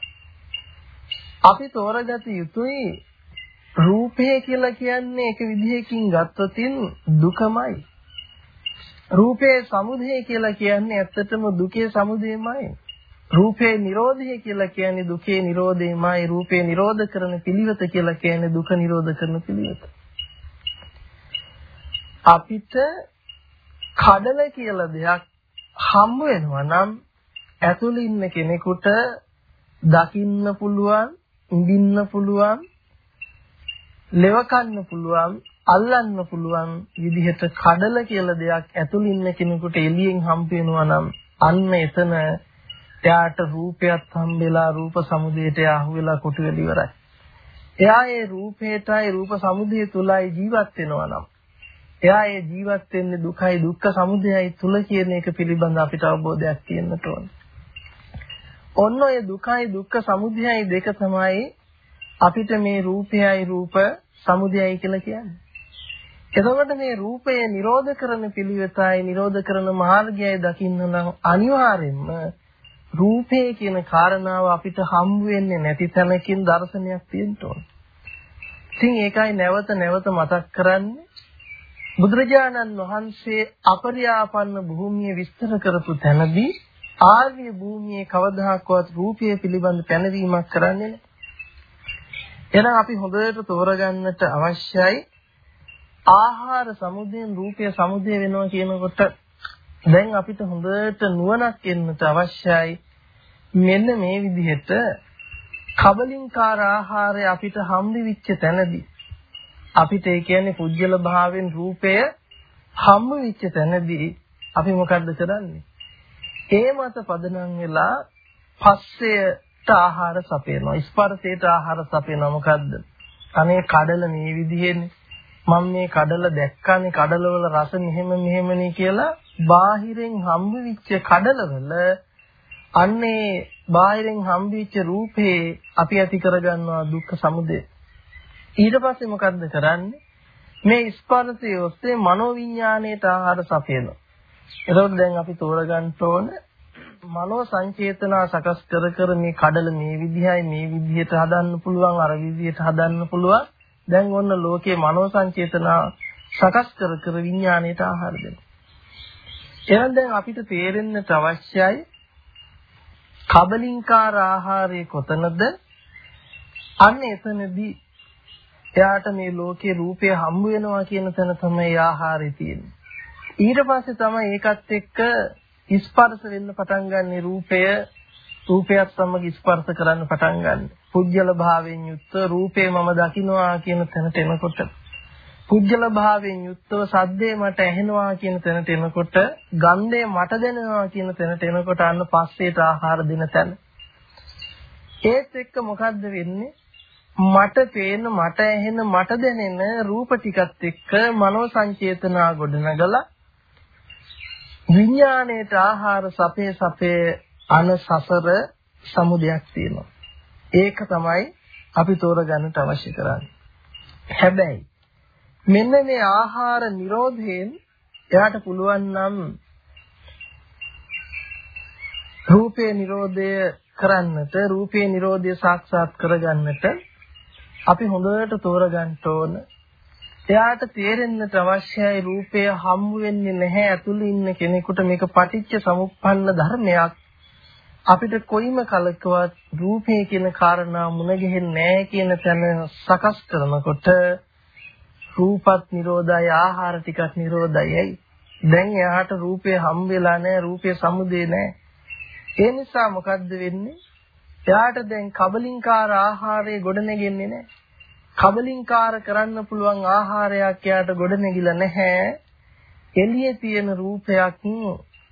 අපි තෝරගත යුතුයි රූපය කියලා කියන්නේ එක විදිහකින් ගත්තොතින් දුකමයි. රූපේ සමුදය කියලා කියන්නේ ඇත්තටම දුකේ සමුදයමයි. රූපේ නිරෝධය කියලා කියන්නේ දුකේ නිරෝධයමයි. රූපේ නිරෝධ කරන පිළිවෙත කියලා කියන්නේ දුක නිරෝධ කරන පිළිවෙත. අපිට කඩල කියලා දෙයක් හම්බ වෙනවා නම් ඇතුළේ ඉන්න කෙනෙකුට දකින්න පුළුවන්, ඉඳින්න පුළුවන්, ලෙවකන්න පුළුවන්, අල්ලන්න පුළුවන් විදිහට කඩල කියලා දෙයක් ඇතුළේ ඉන්න කෙනෙකුට එළියෙන් හම්බ වෙනවා නම් අන්න එතන එයාට රූපයක් හම්බෙලා රූප සමුදයට අහු වෙලා කොටු වෙලා ඉවරයි. එයා ඒ රූපේටයි රූප සමුදය තුලයි ජීවත් වෙනවා නම් එයා ඒ ජීවත් වෙන්නේ දුකයි දුක්ඛ සමුදයයි තුල කියන එක පිළිබඳ අපිට අවබෝධයක් තියෙන්න ඕනේ. ඔන්න ඔය දුකයි දුක්ඛ සමුදයයි දෙක තමයි අපිට මේ රූපයයි රූප සමුදයයි කියලා කියන්නේ. එතකොට මේ රූපය නිරෝධ කරන පිළිවෙතයි නිරෝධ කරන මාර්ගයයි දකින්න නම් අනිවාර්යෙන්ම රූපය කියන කාරණාව අපිට හම්බ වෙන්නේ නැති තැනකින් දර්ශනයක් තියෙන්න ඕන. ඉතින් ඒකයි නැවත නැවත මතක් කරන්නේ බුදුරජාණන් වහන්සේ අපරියාපන්න භූමිය විස්තර කරපු තැනදී ආර්ය භූමියේ කවදාහක්වත් රූපය පිළිබඳ පැනවීමක් කරන්නේ නැහැ. එහෙනම් අපි හොඳට තෝරගන්නට අවශ්‍යයි ආහාර සමුදයෙන් රූපය සමුදය වෙනවා කියනකොට දැන් අපිට හොඳට නුවණක් එන්නට අවශ්‍යයි මෙන්න මේ විදිහට කබලින්කාර ආහාරය අපිට හම්බෙවිච්ච තැනදී අපිට ඒ කියන්නේ පුජ්‍යල භාවයෙන් රූපය හම්බ වෙච්ච තැනදී අපි මොකද්ද කරන්නේ? ඒ මත පදනම් වෙලා පස්සයට ආහාර සපයනවා. ස්පර්ශයට ආහාර සපයනවා මොකද්ද? අනේ කඩල මේ විදිහේනේ. මම මේ කඩල දැක්කානේ කඩලවල රස මෙහෙම මෙහෙමනේ කියලා බාහිරෙන් හම්බ වෙච්ච කඩලවල අන්නේ බාහිරෙන් හම්බෙච්ච රූපේ අපි ඇති කරගන්නවා දුක්ඛ සමුදය. ඊට පස්සේ මොකද්ද කරන්නේ? මේ ස්පර්ශය ඔස්සේ මනෝවිඤ්ඤාණයට ආහාර සපයනවා. එතකොට දැන් අපි තෝරගන්න ඕන මනෝ සංචේතනා සකස් කර කර මේ කඩල මේ විදිහයි මේ විදිහට හදන්න පුළුවන් අර විදිහට හදන්න පුළුවන්. දැන් ඔන්න ලෝකේ මනෝ සංචේතනා සකස් කර කර විඤ්ඤාණයට ආහාර දෙනවා. එහෙනම් දැන් අපිට තේරෙන්නට අවශ්‍යයි කබලින්කාර ආහාරය කොතනද? අන්න එතනදී එයාට මේ ලෝකේ රූපය හම්බ වෙනවා කියන තැන තමයි ආහාරය තියෙන්නේ. ඊට පස්සේ තමයි ඒකත් එක්ක ස්පර්ශ වෙන්න පටන් ගන්න රූපය රූපයත් සමග ස්පර්ශ කරන්න පටන් ගන්න. පුජ්‍යල භාවයෙන් යුක්ත රූපේ මම දකින්නවා කියන තැනට එනකොට පුජ්‍යල භාවයෙන් යුක්තව සද්දේ මට ඇහෙනවා කියන තැනට එනකොට ගන්ධය මට දැනෙනවා කියන තැනට එනකොට අන්න පස්සේට ආහාර දෙන තැන. ඒත් එක්ක මොකද්ද වෙන්නේ? මට පේන මට ඇහෙන මට දැනෙන රූප ටිකත් එක්ක මනෝ සංචේතනා ගොඩනගලා විඥාණයට ආහාර සපේ සපේ අන සසර සමුදයක් තියෙනවා. ඒක තමයි අපි තෝරගන්නට අවශ්‍ය කරන්නේ. හැබැයි මෙන්න මේ ආහාර නිරෝධයෙන් එයාට පුළුවන් නම් රූපේ නිරෝධය කරන්නට රූපේ නිරෝධය සාක්ෂාත් කරගන්නට අපි හොඳට තෝරගන්න ඕන. එයාට තේරෙන්නට අවශ්‍යයි රූපය හම්බ වෙන්නේ නැහැ ඇතුළේ ඉන්න කෙනෙකුට මේක පටිච්ච සමුප්පන්න ධර්මයක්. අපිට කොයිම කලකවත් රූපේ කියන කාරණා මුණ ගැහෙන්නේ නැහැ කියන තැන සකස් කරනකොට රූපත් නිරෝධයි ආහාර ටිකක් නිරෝධයි. දැන් එයාට රූපේ හම් වෙලා නැහැ රූපේ සමුදේ නැහැ. ඒ නිසා මොකද්ද වෙන්නේ? එයාට දැන් කබලින්කාර ආහාරය ගොඩනගෙන්නේ නැහැ. කබලින්කාර කරන්න පුළුවන් ආහාරයක් එයාට ගොඩනැගිලා නැහැ. එළියේ තියෙන රූපයක්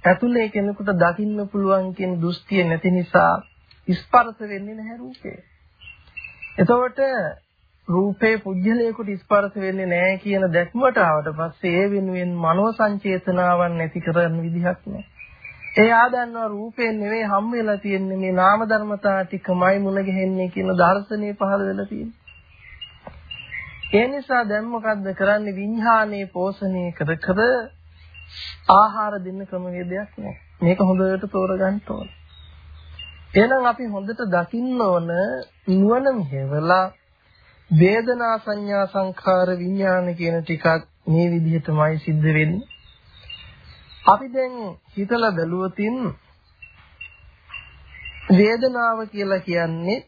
ඇතුලේ කෙනෙකුට දකින්න පුළුවන් කියන දෘෂ්ටිය නැති නිසා ස්පර්ශ වෙන්නේ නැහැ රූපේ. එතකොට රූපේ පුජ්‍යලයකට ස්පර්ශ වෙන්නේ නැහැ කියන දැක්මට ආවට පස්සේ ඒ වෙනුවෙන් මනෝ සංචේතනාවන් නැති කරන්න විදිහක් නැහැ. ඒ ආදන්නවා රූපේ නෙවෙයි හම් වෙලා තියෙන්නේ මේ නාම ධර්මතා ටිකමයි මුණ ගැහෙන්නේ කියන දර්ශනය පහළ වෙලා තියෙන්නේ. ඒ නිසා දැන් මොකද්ද කරන්නේ විඥානයේ පෝෂණය කර කර ආහාර දෙන්න ක්‍රමවේදයක් නැහැ. මේක හොඳට තෝරගන්න ඕන. එහෙනම් අපි හොඳට දකින්න ඕන නුවණ මෙහෙवला වේදනා සංඥා සංඛාර විඥාන කියන ටිකක් මේ විදිහටමයි සිද්ධ වෙන්නේ. අපි දැන් හිතලා බැලුවොතින් වේදනාව කියලා කියන්නේ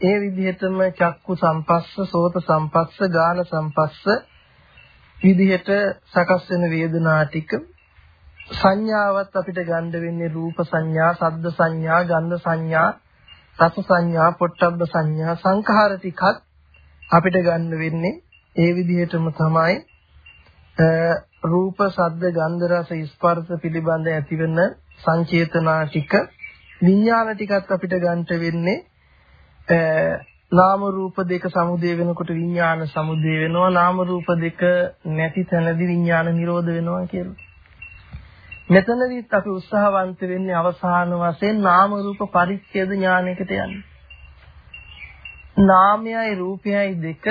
ඒ විදිහටම චක්කු සම්පස්ස, සෝත සම්පස්ස, ගාන සම්පස්ස විදිහට සකස් වෙන වේදනා ටික සංඥාවත් අපිට ගන්න වෙන්නේ රූප සංඥා, ශබ්ද සංඥා, ගන්ධ සංඥා, රස සංඥා, පොට්ටබ්බ සංඥා, සංඛාර ටිකත් අපිට ගන්න වෙන්නේ ඒ විදිහටම තමයි රූප, ශබ්ද, ගන්ධ, රස, ස්පර්ශ පිළිබඳ ඇතිවෙන සංචේතනා ටික විඥාන ටිකත් අපිට ගන්නට වෙන්නේ නාම රූප දෙක සමුදේ වෙනකොට විඥාන සමුදේ වෙනවා නාම රූප දෙක නැති තැනදී විඥාන නිරෝධ වෙනවා කියලා. මෙතනදිත් අපි උත්සාහවන්ත වෙන්නේ අවසාන වශයෙන් නාම රූප පරිච්ඡේද ඥානයකට යන්නේ. නාමයයි රූපයයි දෙක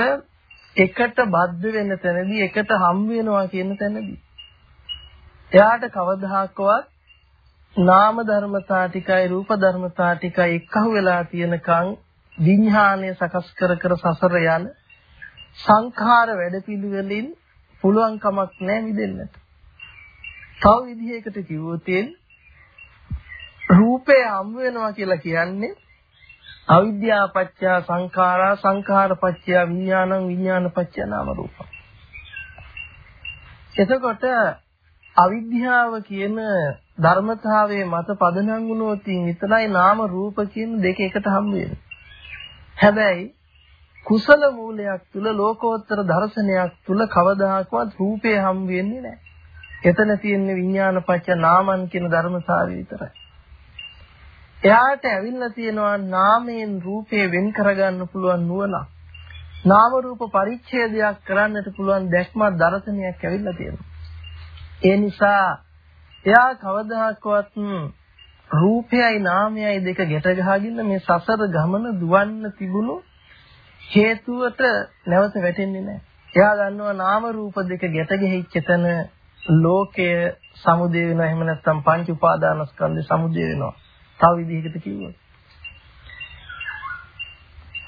එකට බද්ධ වෙන තැනදී එකට හම් වෙනවා කියන තැනදී එයාට කවදාහක්වත් නාම ධර්මතා ටිකයි රූප ධර්මතා ටිකයි එක්කහු වෙලා තියෙනකන් විඥානය සකස් කර කර සසර යන සංඛාර වැඩපිළිවෙලින් පුළුවන් කමක් නැහැ මිදෙන්නට. තව විදිහයකට කිව්වොත් රූපේ හම් වෙනවා කියලා කියන්නේ අවිද්‍යා පත්‍ය සංඛාරා සංඛාර පත්‍ය විඥානං විඥාන පත්‍ය නාම රූපං එතකොට අවිද්‍යාව කියන ධර්මතාවයේ මත පදනම් වුණොත් විතරයි නාම රූප කියන දෙක එකට හම් වෙන්නේ. හැබැයි කුසල මූලයක් තුල ලෝකෝත්තර දර්ශනයක් තුල කවදාකවත් රූපේ හම් වෙන්නේ නැහැ. එතන තියෙන විඥාන පත්‍ය නාමන් කියන ධර්මතාවය විතරයි. එයාට ඇවිල්ලා තියෙනවා නාමයෙන් රූපේ වෙන් කරගන්න පුළුවන් නුවණ. නාම රූප පරිච්ඡේදයක් කරන්නට පුළුවන් දැක්මක් දර්ශනයක් ඇවිල්ලා තියෙනවා. ඒ නිසා එයා කවදාකවත් රූපයයි නාමයයි දෙක ගැට ගහගෙන මේ සසර ගමන දුවන්න තිබුණු හේතුවට නැවත වැටෙන්නේ නැහැ. එයා දන්නවා නාම රූප දෙක ගැට ගැහිච්ච තැන ලෝකය සමුදය වෙනවා එහෙම නැත්නම් පංච උපාදානස්කන්ධය සමුදය වෙනවා. තව විදිහකට කිව්වොත්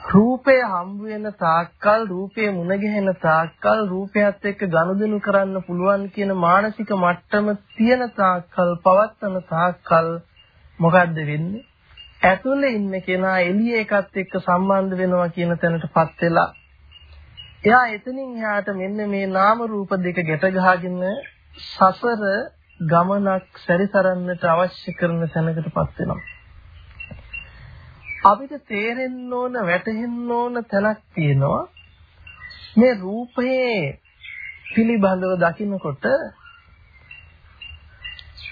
රූපය හම්බ වෙන තාක්කල් රූපයේ මුණ ගැහෙන තාක්කල් රූපයත් එක්ක ගනුදෙනු කරන්න පුළුවන් කියන මානසික මට්ටම තියෙන තාක්කල් පවත්තන තාක්කල් මොකද්ද වෙන්නේ? ඇතුලේ ඉන්න කෙනා එළිය එකත් එක්ක සම්බන්ධ වෙනවා කියන තැනටපත් වෙලා එයා එතනින් එහාට මෙන්න මේ නාම රූප දෙක ගැට ගහගෙන සසර ගමනක් සැරිසරන්නට අවශ්‍ය කරන තැනකටපත් වෙනවා. අපිට තේරෙන්න ඕන වැටහෙන්න ඕන තැනක් තියෙනවා මේ රූපයේ පිළිබඳව දකින්නකොට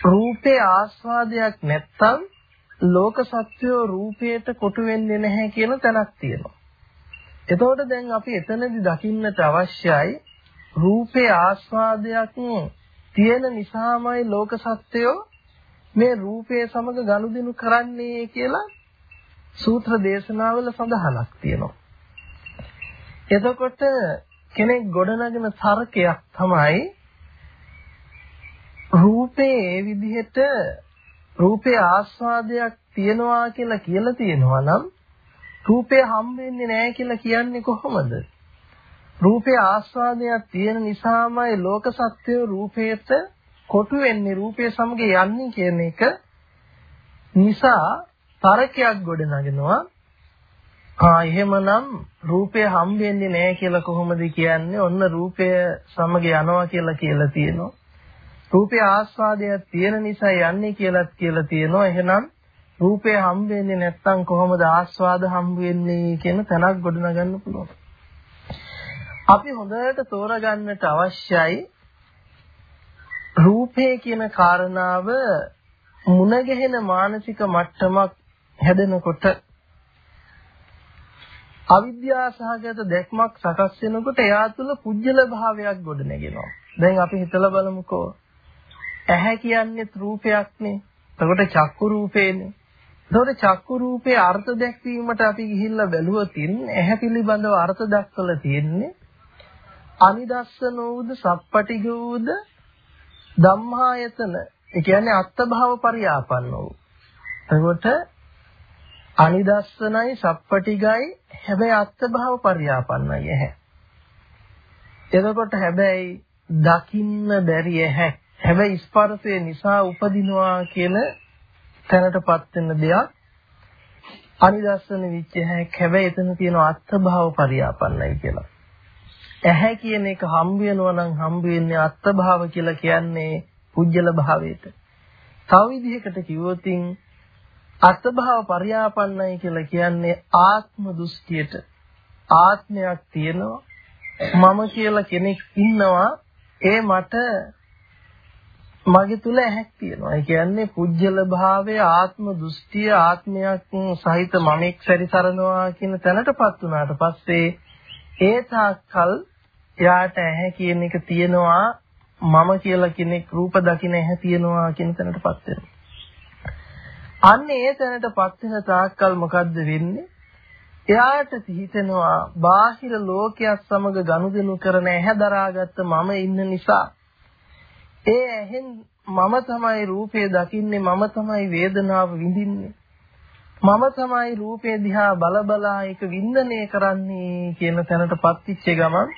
රූපේ ආස්වාදයක් නැත්තම් ලෝක සත්‍යෝ රූපයට කොටු වෙන්නේ නැහැ කියන තැනක් තියෙනවා. එතකොට දැන් අපි එතනදි දකින්නට අවශ්‍යයි රූපේ ආස්වාදයක් තියෙන නිසාමයි ලෝක සත්‍යෝ මේ රූපයේ සමග ගනුදෙනු කරන්නේ කියලා සූත්‍ර දේශනාවල සඳහනක් තියෙනවා. එතකොට කෙනෙක් ගොඩනගෙන තර්කයක් තමයි රූපේ ඒ විදිහට රූපේ ආස්වාදයක් තියනවා කියලා කියලා තියෙනවා නම් රූපේ හම් වෙන්නේ නැහැ කියලා කියන්නේ කොහොමද? රූපේ ආස්වාදයක් තියෙන නිසාමයි ලෝක සත්‍ය රූපේට කොටු වෙන්නේ රූපේ සමග යන්නේ කියන එක නිසා තරකයක් ගොඩනගෙනවා. ආ එහෙමනම් රූපය හම් වෙන්නේ නැහැ කියලා කොහොමද කියන්නේ? ඔන්න රූපය සමග යනවා කියලා කියලා තියෙනවා. රූපේ ආස්වාදයක් තියෙන නිසා යන්නේ කියලාත් කියලා තියෙනවා. එහෙනම් රූපේ හම් වෙන්නේ නැත්නම් කොහොමද ආස්වාද හම් වෙන්නේ කියන තැනක් ගොඩනගන්න පුළුවන්. අපි හොඳට තෝරගන්නට අවශ්‍යයි රූපේ කියන කාරණාව මුණ ගැහෙන මානසික මට්ටමක් හැදෙනකොට අවිද්‍යා සහගත දැක්මක් සකස් වෙනකොට එයා තුළ පුජ්‍යල භාවයක් ගොඩ නැගෙනවා. දැන් අපි හිතලා බලමුකෝ. ඇහැ කියන්නේ රූපයක්නේ. එතකොට චක්කු රූපේනේ. එතකොට චක්කු රූපේ අර්ථ දැක්වීමට අපි ගිහිල්ලා බැලුවොත් ඇහැ පිළිබඳව අර්ථ දක්වලා තියෙන්නේ අනිදස්සන වූද සප්පටිග වූද ධම්මායතන. ඒ කියන්නේ අත්භව පරියාපන්න වූ. එතකොට අනිදස්සනයි සප්පටිගයි හැබැයි අත්භව පරියාපන්නයි ඇහැ. එතකොට හැබැයි දකින්න බැරි ඇහැ. හැබැයි ස්පර්ශය නිසා උපදිනවා කියන තැනටපත් වෙන දෙයක් අනිදස්සන විච්ච ඇහැ හැබැයි එතන තියෙන අත්භව පරියාපන්නයි කියලා. ඇහැ කියන එක හම්බ වෙනවා නම් හම්බ වෙන්නේ අත්භව කියලා කියන්නේ පුජ්‍යල භාවයට. තව විදිහකට කිව්වොතින් අත්භව පරියාපන්නයි කියලා කියන්නේ ආත්ම දෘෂ්ටියට ආත්මයක් තියෙනවා මම කියලා කෙනෙක් ඉන්නවා ඒ මට මගේ තුල ඇහැක් තියෙනවා. ඒ කියන්නේ පුජ්‍යල භාවයේ ආත්ම දෘෂ්ටිය ආත්මයක් සහිත මමෙක් සැරිසරනවා කියන තැනටපත් වුණාට පස්සේ ඒ තාක්කල් එයාට ඇහැ කියන එක තියෙනවා මම කියලා කෙනෙක් රූප දකින්න ඇහැ තියෙනවා කියන තැනටපත් වෙනවා. අන්න ඒ තැනටපත් වෙන තාක්කල් මොකද්ද වෙන්නේ? එයාට හිතෙනවා බාහිර ලෝකයක් සමග ගනුදෙනු කරන ඇහැ දරාගත්ත මම ඉන්න නිසා ඒ ඇහෙන් මම තමයි රූපේ දකින්නේ මම තමයි වේදනාව විඳින්නේ මම තමයි රූපේ දිහා බල බලා ඒක වින්දනය කරන්නේ කියන තැනටපත් වෙච්ච ගමන්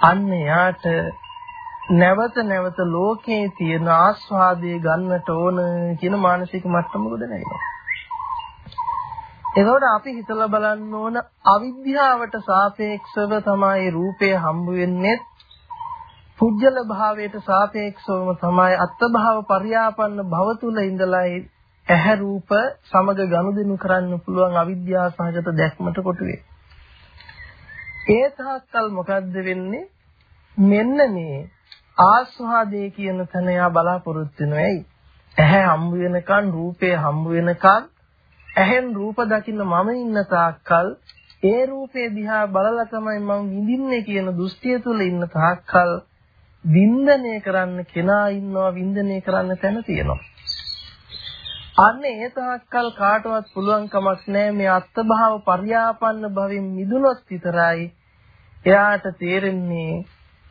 අන්න එයාට නැවත නැවත ලෝකයේ තියෙන ආස්වාදය ගන්නට ඕන කියන මානසික මට්ටම ගොඩ නැගෙනවා. එතකොට අපි හිතලා බලන්න ඕන අවිද්‍යාවට සාපේක්ෂව තමයි රූපය හම්බ වෙන්නේ. පුජ්‍යල භාවයට සාපේක්ෂවම තමයි අත්භාව පරියාපන්න භව තුල ඉඳලායි ඇහැ රූප සමග ගනුදෙනු කරන්න පුළුවන් අවිද්‍යාව සහගත දැක්මට කොටුවේ. ඒ තාක්කල් මොකද්ද වෙන්නේ? මෙන්න මේ ආස්වාදයේ කියන තැන යා බලාපොරොත්තු වෙනවයි. ඇහැ හම්බ වෙනකන් රූපේ හම්බ වෙනකන් ඇහෙන් රූප දකින්න මම ඉන්න තාක්කල් ඒ රූපේ දිහා බලලා තමයි මම විඳින්නේ කියන දෘෂ්ටිය තුල ඉන්න තාක්කල් වින්දනය කරන්න කෙනා ඉන්නවා වින්දනය කරන්න තැන තියෙනවා. අන්න ඒ තාක්කල් කාටවත් පුළුවන් කමක් නැහැ මේ අත්භාව පර්යාපන්න භවෙන් මිදුනොත් විතරයි එයාට තේරෙන්නේ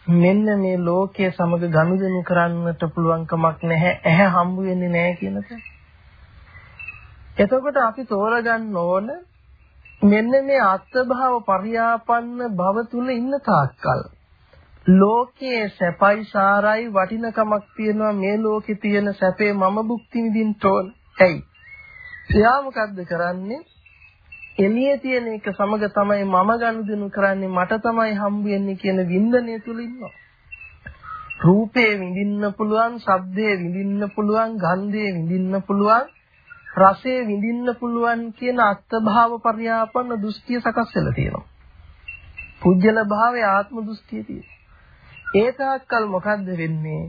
මෙන්න මේ ලෝකයේ සමග ගනුදෙනු කරන්නට පුළුවන් කමක් නැහැ ඇහැ හම්බ වෙන්නේ නැහැ කියන එක. එතකොට අපි තෝරගන්න ඕන මෙන්න මේ අත්භාව පරියාපන්න භව තුල ඉන්න තාක්කල් ලෝකයේ සැපයි සාරයි වටිනකමක් තියෙනවා මේ ලෝකේ තියෙන සැපේ මම භුක්ති විඳින්න ඕන. ඇයි? එයා මොකද්ද කරන්නේ? එළියේ තියෙන එක සමග තමයි මම ගනුදෙනු කරන්නේ මට තමයි හම්බ වෙන්නේ කියන වින්දනය තුල ඉන්නවා. රූපේ විඳින්න පුළුවන්, ශබ්දේ විඳින්න පුළුවන්, ගන්ධේ විඳින්න පුළුවන්, රසයේ විඳින්න පුළුවන් කියන අත්භාව පරියාපන්න දෘෂ්ටිය සකස් වෙලා තියෙනවා. පුජ්‍යල භාවයේ ආත්ම දෘෂ්ටිය තියෙනවා. ඒ තාක්කල් මොකද්ද වෙන්නේ?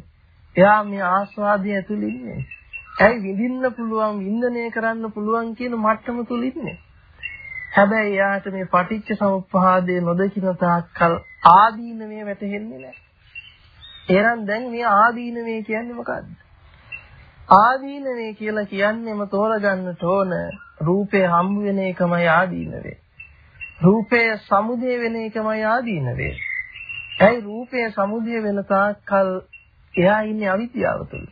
එයා මේ ආස්වාදයේ ඇතුළේ ඉන්නේ. ඇයි විඳින්න පුළුවන්, වින්දනය කරන්න පුළුවන් කියන මට්ටම තුල ඉන්නේ. හැබැයි යාට මේ පටිච්ච සමුප්පාදයේ නොදකින තාක්කල් ආදීනමේ වැටහෙන්නේ නැහැ. එහෙනම් දැන් මේ ආදීනමේ කියන්නේ මොකද්ද? ආදීනමේ කියලා කියන්නේම තෝරගන්නට ඕන රූපේ හම්බ වෙන එකමයි ආදීනවේ. රූපේ සමුදේ වෙන එකමයි ආදීනවේ. ඇයි රූපේ සමුදේ වෙන තාක්කල් එයා ඉන්නේ අවිද්‍යාව තුළ.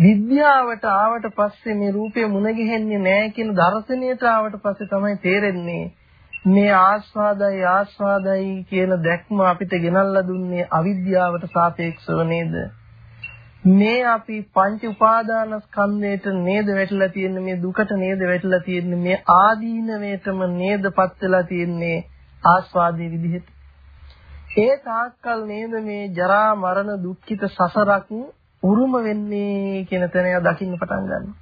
විද්‍යාවට ආවට පස්සේ මේ රූපය මුණ ගැහෙන්නේ නැහැ කියන දර්ශනයට ආවට පස්සේ තමයි තේරෙන්නේ මේ ආස්වාදයි ආස්වාදයි කියන දැක්ම අපිට ගෙනල්ලා දුන්නේ අවිද්‍යාවට සාපේක්ෂව නේද? මේ අපි පංච උපාදාන ස්කන්ධයට නේද වැටලා තියෙන්නේ මේ දුකට නේද වැටලා තියෙන්නේ මේ ආදීනවේතම නේදපත් වෙලා තියෙන්නේ ආස්වාදයේ විදිහට. ඒ තාක්කල් නේද මේ ජරා මරණ දුක්ඛිත සසරක් උරුම වෙන්නේ කියන තැන එයා දකින්න පටන් ගන්නවා.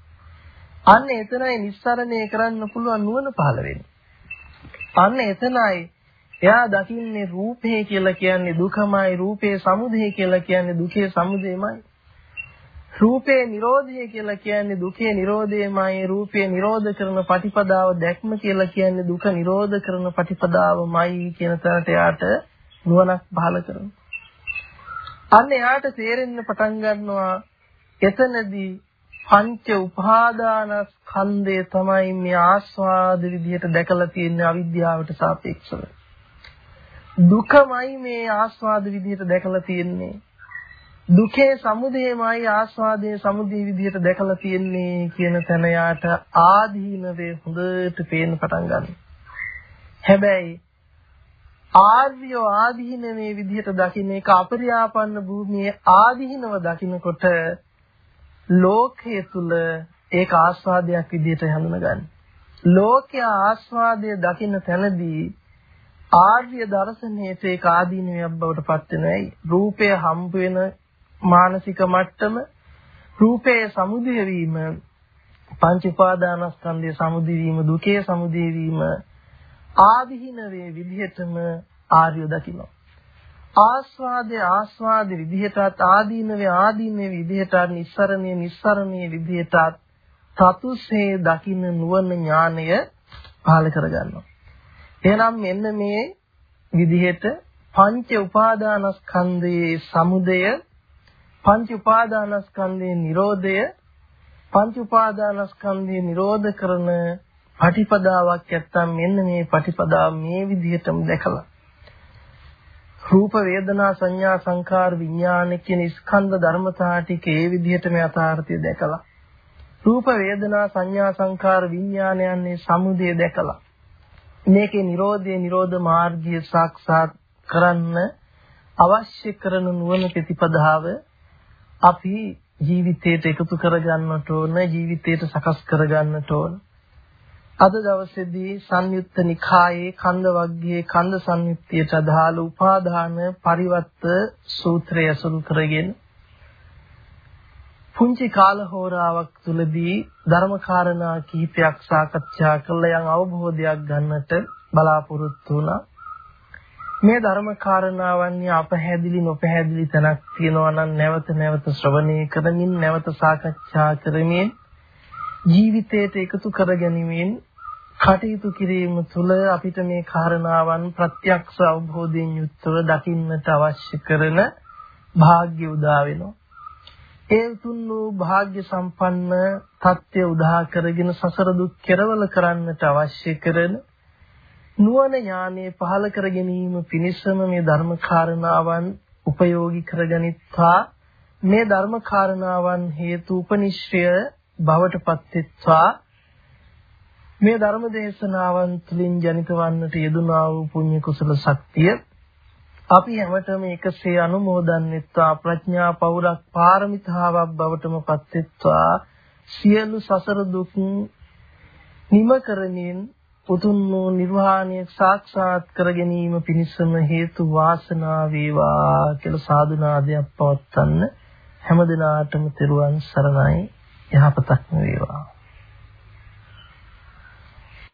අන්න එතනයි නිස්සරණය කරන්න පුළුවන් නුවණ පහළ වෙන්නේ. අන්න එතනයි එයා දකින්නේ රූපේ කියලා කියන්නේ දුකමයි රූපේ සමුදය කියලා කියන්නේ දුකේ සමුදයමයි. රූපේ නිරෝධය කියලා කියන්නේ දුකේ නිරෝධයමයි රූපේ නිරෝධ කරන පටිපදාව දැක්ම කියලා කියන්නේ දුක නිරෝධ කරන පටිපදාවමයි කියන තැනට යාට නුවණක් පහළ කරනවා. අන්න එයාට තේරෙන්න පටන් ගන්නවා එතනදී පංච උපාදානස්කන්ධය තමයි මේ ආස්වාද විදිහට දැකලා තියෙන අවිද්‍යාවට සාපේක්ෂව. දුකමයි මේ ආස්වාද විදිහට දැකලා තියෙන්නේ. දුකේ සමුදයමයි ආස්වාදයේ සමුදය විදිහට දැකලා තියෙන්නේ කියන තැන යාට ආදීනවේ හොඳට පේන්න පටන් ගන්නවා. හැබැයි ආර්ය ආදීනමේ විදිහට දකින්න එක අපරියාපන්න භූමියේ ආදීනව දකින්නකොට ලෝකයේ තුල ඒක ආස්වාදයක් විදිහට හඳුනගන්න. ලෝකයේ ආස්වාදය දකින්න තැනදී ආර්ය දර්ශනයේ ඒක ආදීනමයක් බවට පත් වෙනයි. රූපය හම්බ වෙන මානසික මට්ටම රූපයේ සමුදය වීම පංච උපාදානස්කන්ධයේ සමුදය වීම දුකේ සමුදය වීම ආදීනවේ විදිහටම ආර්ය දකිනවා. ආස්වාදයේ ආස්වාද විදිහටත් ආදීනවේ ආදීනවේ විදිහටත් නිස්සරණයේ නිස්සරණයේ විදිහටත් සතුසේ දකින්න නුවණ ඥානය පහල කරගන්නවා. එහෙනම් මෙන්න මේ විදිහට පංච උපාදානස්කන්ධයේ සමුදය පංච උපාදානස්කන්ධයේ Nirodhaය පංච උපාදානස්කන්ධයේ නිරෝධ කරන පටිපදාවක් නැත්තම් මෙන්න මේ පටිපදාව මේ විදිහටම දැකලා. රූප වේදනා සංඥා සංකාර විඥාන කියන ස්කන්ධ ධර්මතා ටික ඒ විදිහටම යථාර්ථය දැකලා. රූප වේදනා සංඥා සංකාර විඥානයන්ගේ සමුදය දැකලා. මේකේ Nirodhe Nirodha මාර්ගය සාක්ෂාත් කරන්න අවශ්‍ය කරන නුවණ ප්‍රතිපදාව අපි ජීවිතයට එකතු කරගන්නට ඕන ජීවිතයට සකස් කරගන්නට ඕන. අද දවසේදී සංයුත්ත නිකායේ කන්ද වර්ගයේ කන්ද සංයුත්තියට අදාළ උපාදාන පරිවර්ත සූත්‍රය අසුරු කරගෙන පුංචි කාල හෝරාවක් තුලදී ධර්මකාරණා කිහිපයක් සාකච්ඡා කළ යම් අවබෝධයක් ගන්නට බලාපොරොත්තු වුණා. මේ ධර්ම කාරණාවන් අපහැදිලි නොපැහැදිලි තැනක් තියෙනවා නම් නැවත නැවත ශ්‍රවණය කරමින් නැවත සාකච්ඡා කරමින් ජීවිතයට එකතු කරගැනීමෙන් කටයුතු කිරීම තුළ අපිට මේ කාරණාවන් ප්‍රත්‍යක්ෂ අවබෝධයෙන් යුක්තව දකින්නට අවශ්‍ය කරන වාග්ය උදා වෙනවා. ඒ උතුම් වූ වාග්ය සම්පන්න தත්ත්වය උදා කරගෙන සසර දුක් කෙරවල කරන්නට අවශ්‍ය කරන නුවණ ඥානෙ පහල කර ගැනීම පිණිසම මේ ධර්ම කාරණාවන් උපයෝගී කරගනිත්වා මේ ධර්ම කාරණාවන් හේතු උපනිශ්‍රය බවට පත්වෙත්වා මේ ධර්ම දේශනාවන් තුළින් ජනිත වන්නට යෙදුනා වූ පුණ්‍ය කුසල ශක්තිය අපි හැමතෙම එකසේ අනුමෝදන් වෙත්වා ප්‍රඥා පෞරක් පාරමිතාවක් බවටම පත්වෙත්වා සියලු සසර දුක් නිම කරමින් උතුම් වූ නිර්වාණය සාක්ෂාත් කර ගැනීම පිණිසම හේතු වාසනා වේවා කියලා සාදුනාදයක් පවත්වන්න හැම දිනාටම තෙරුවන් සරණයි. යහපතක් වේවා.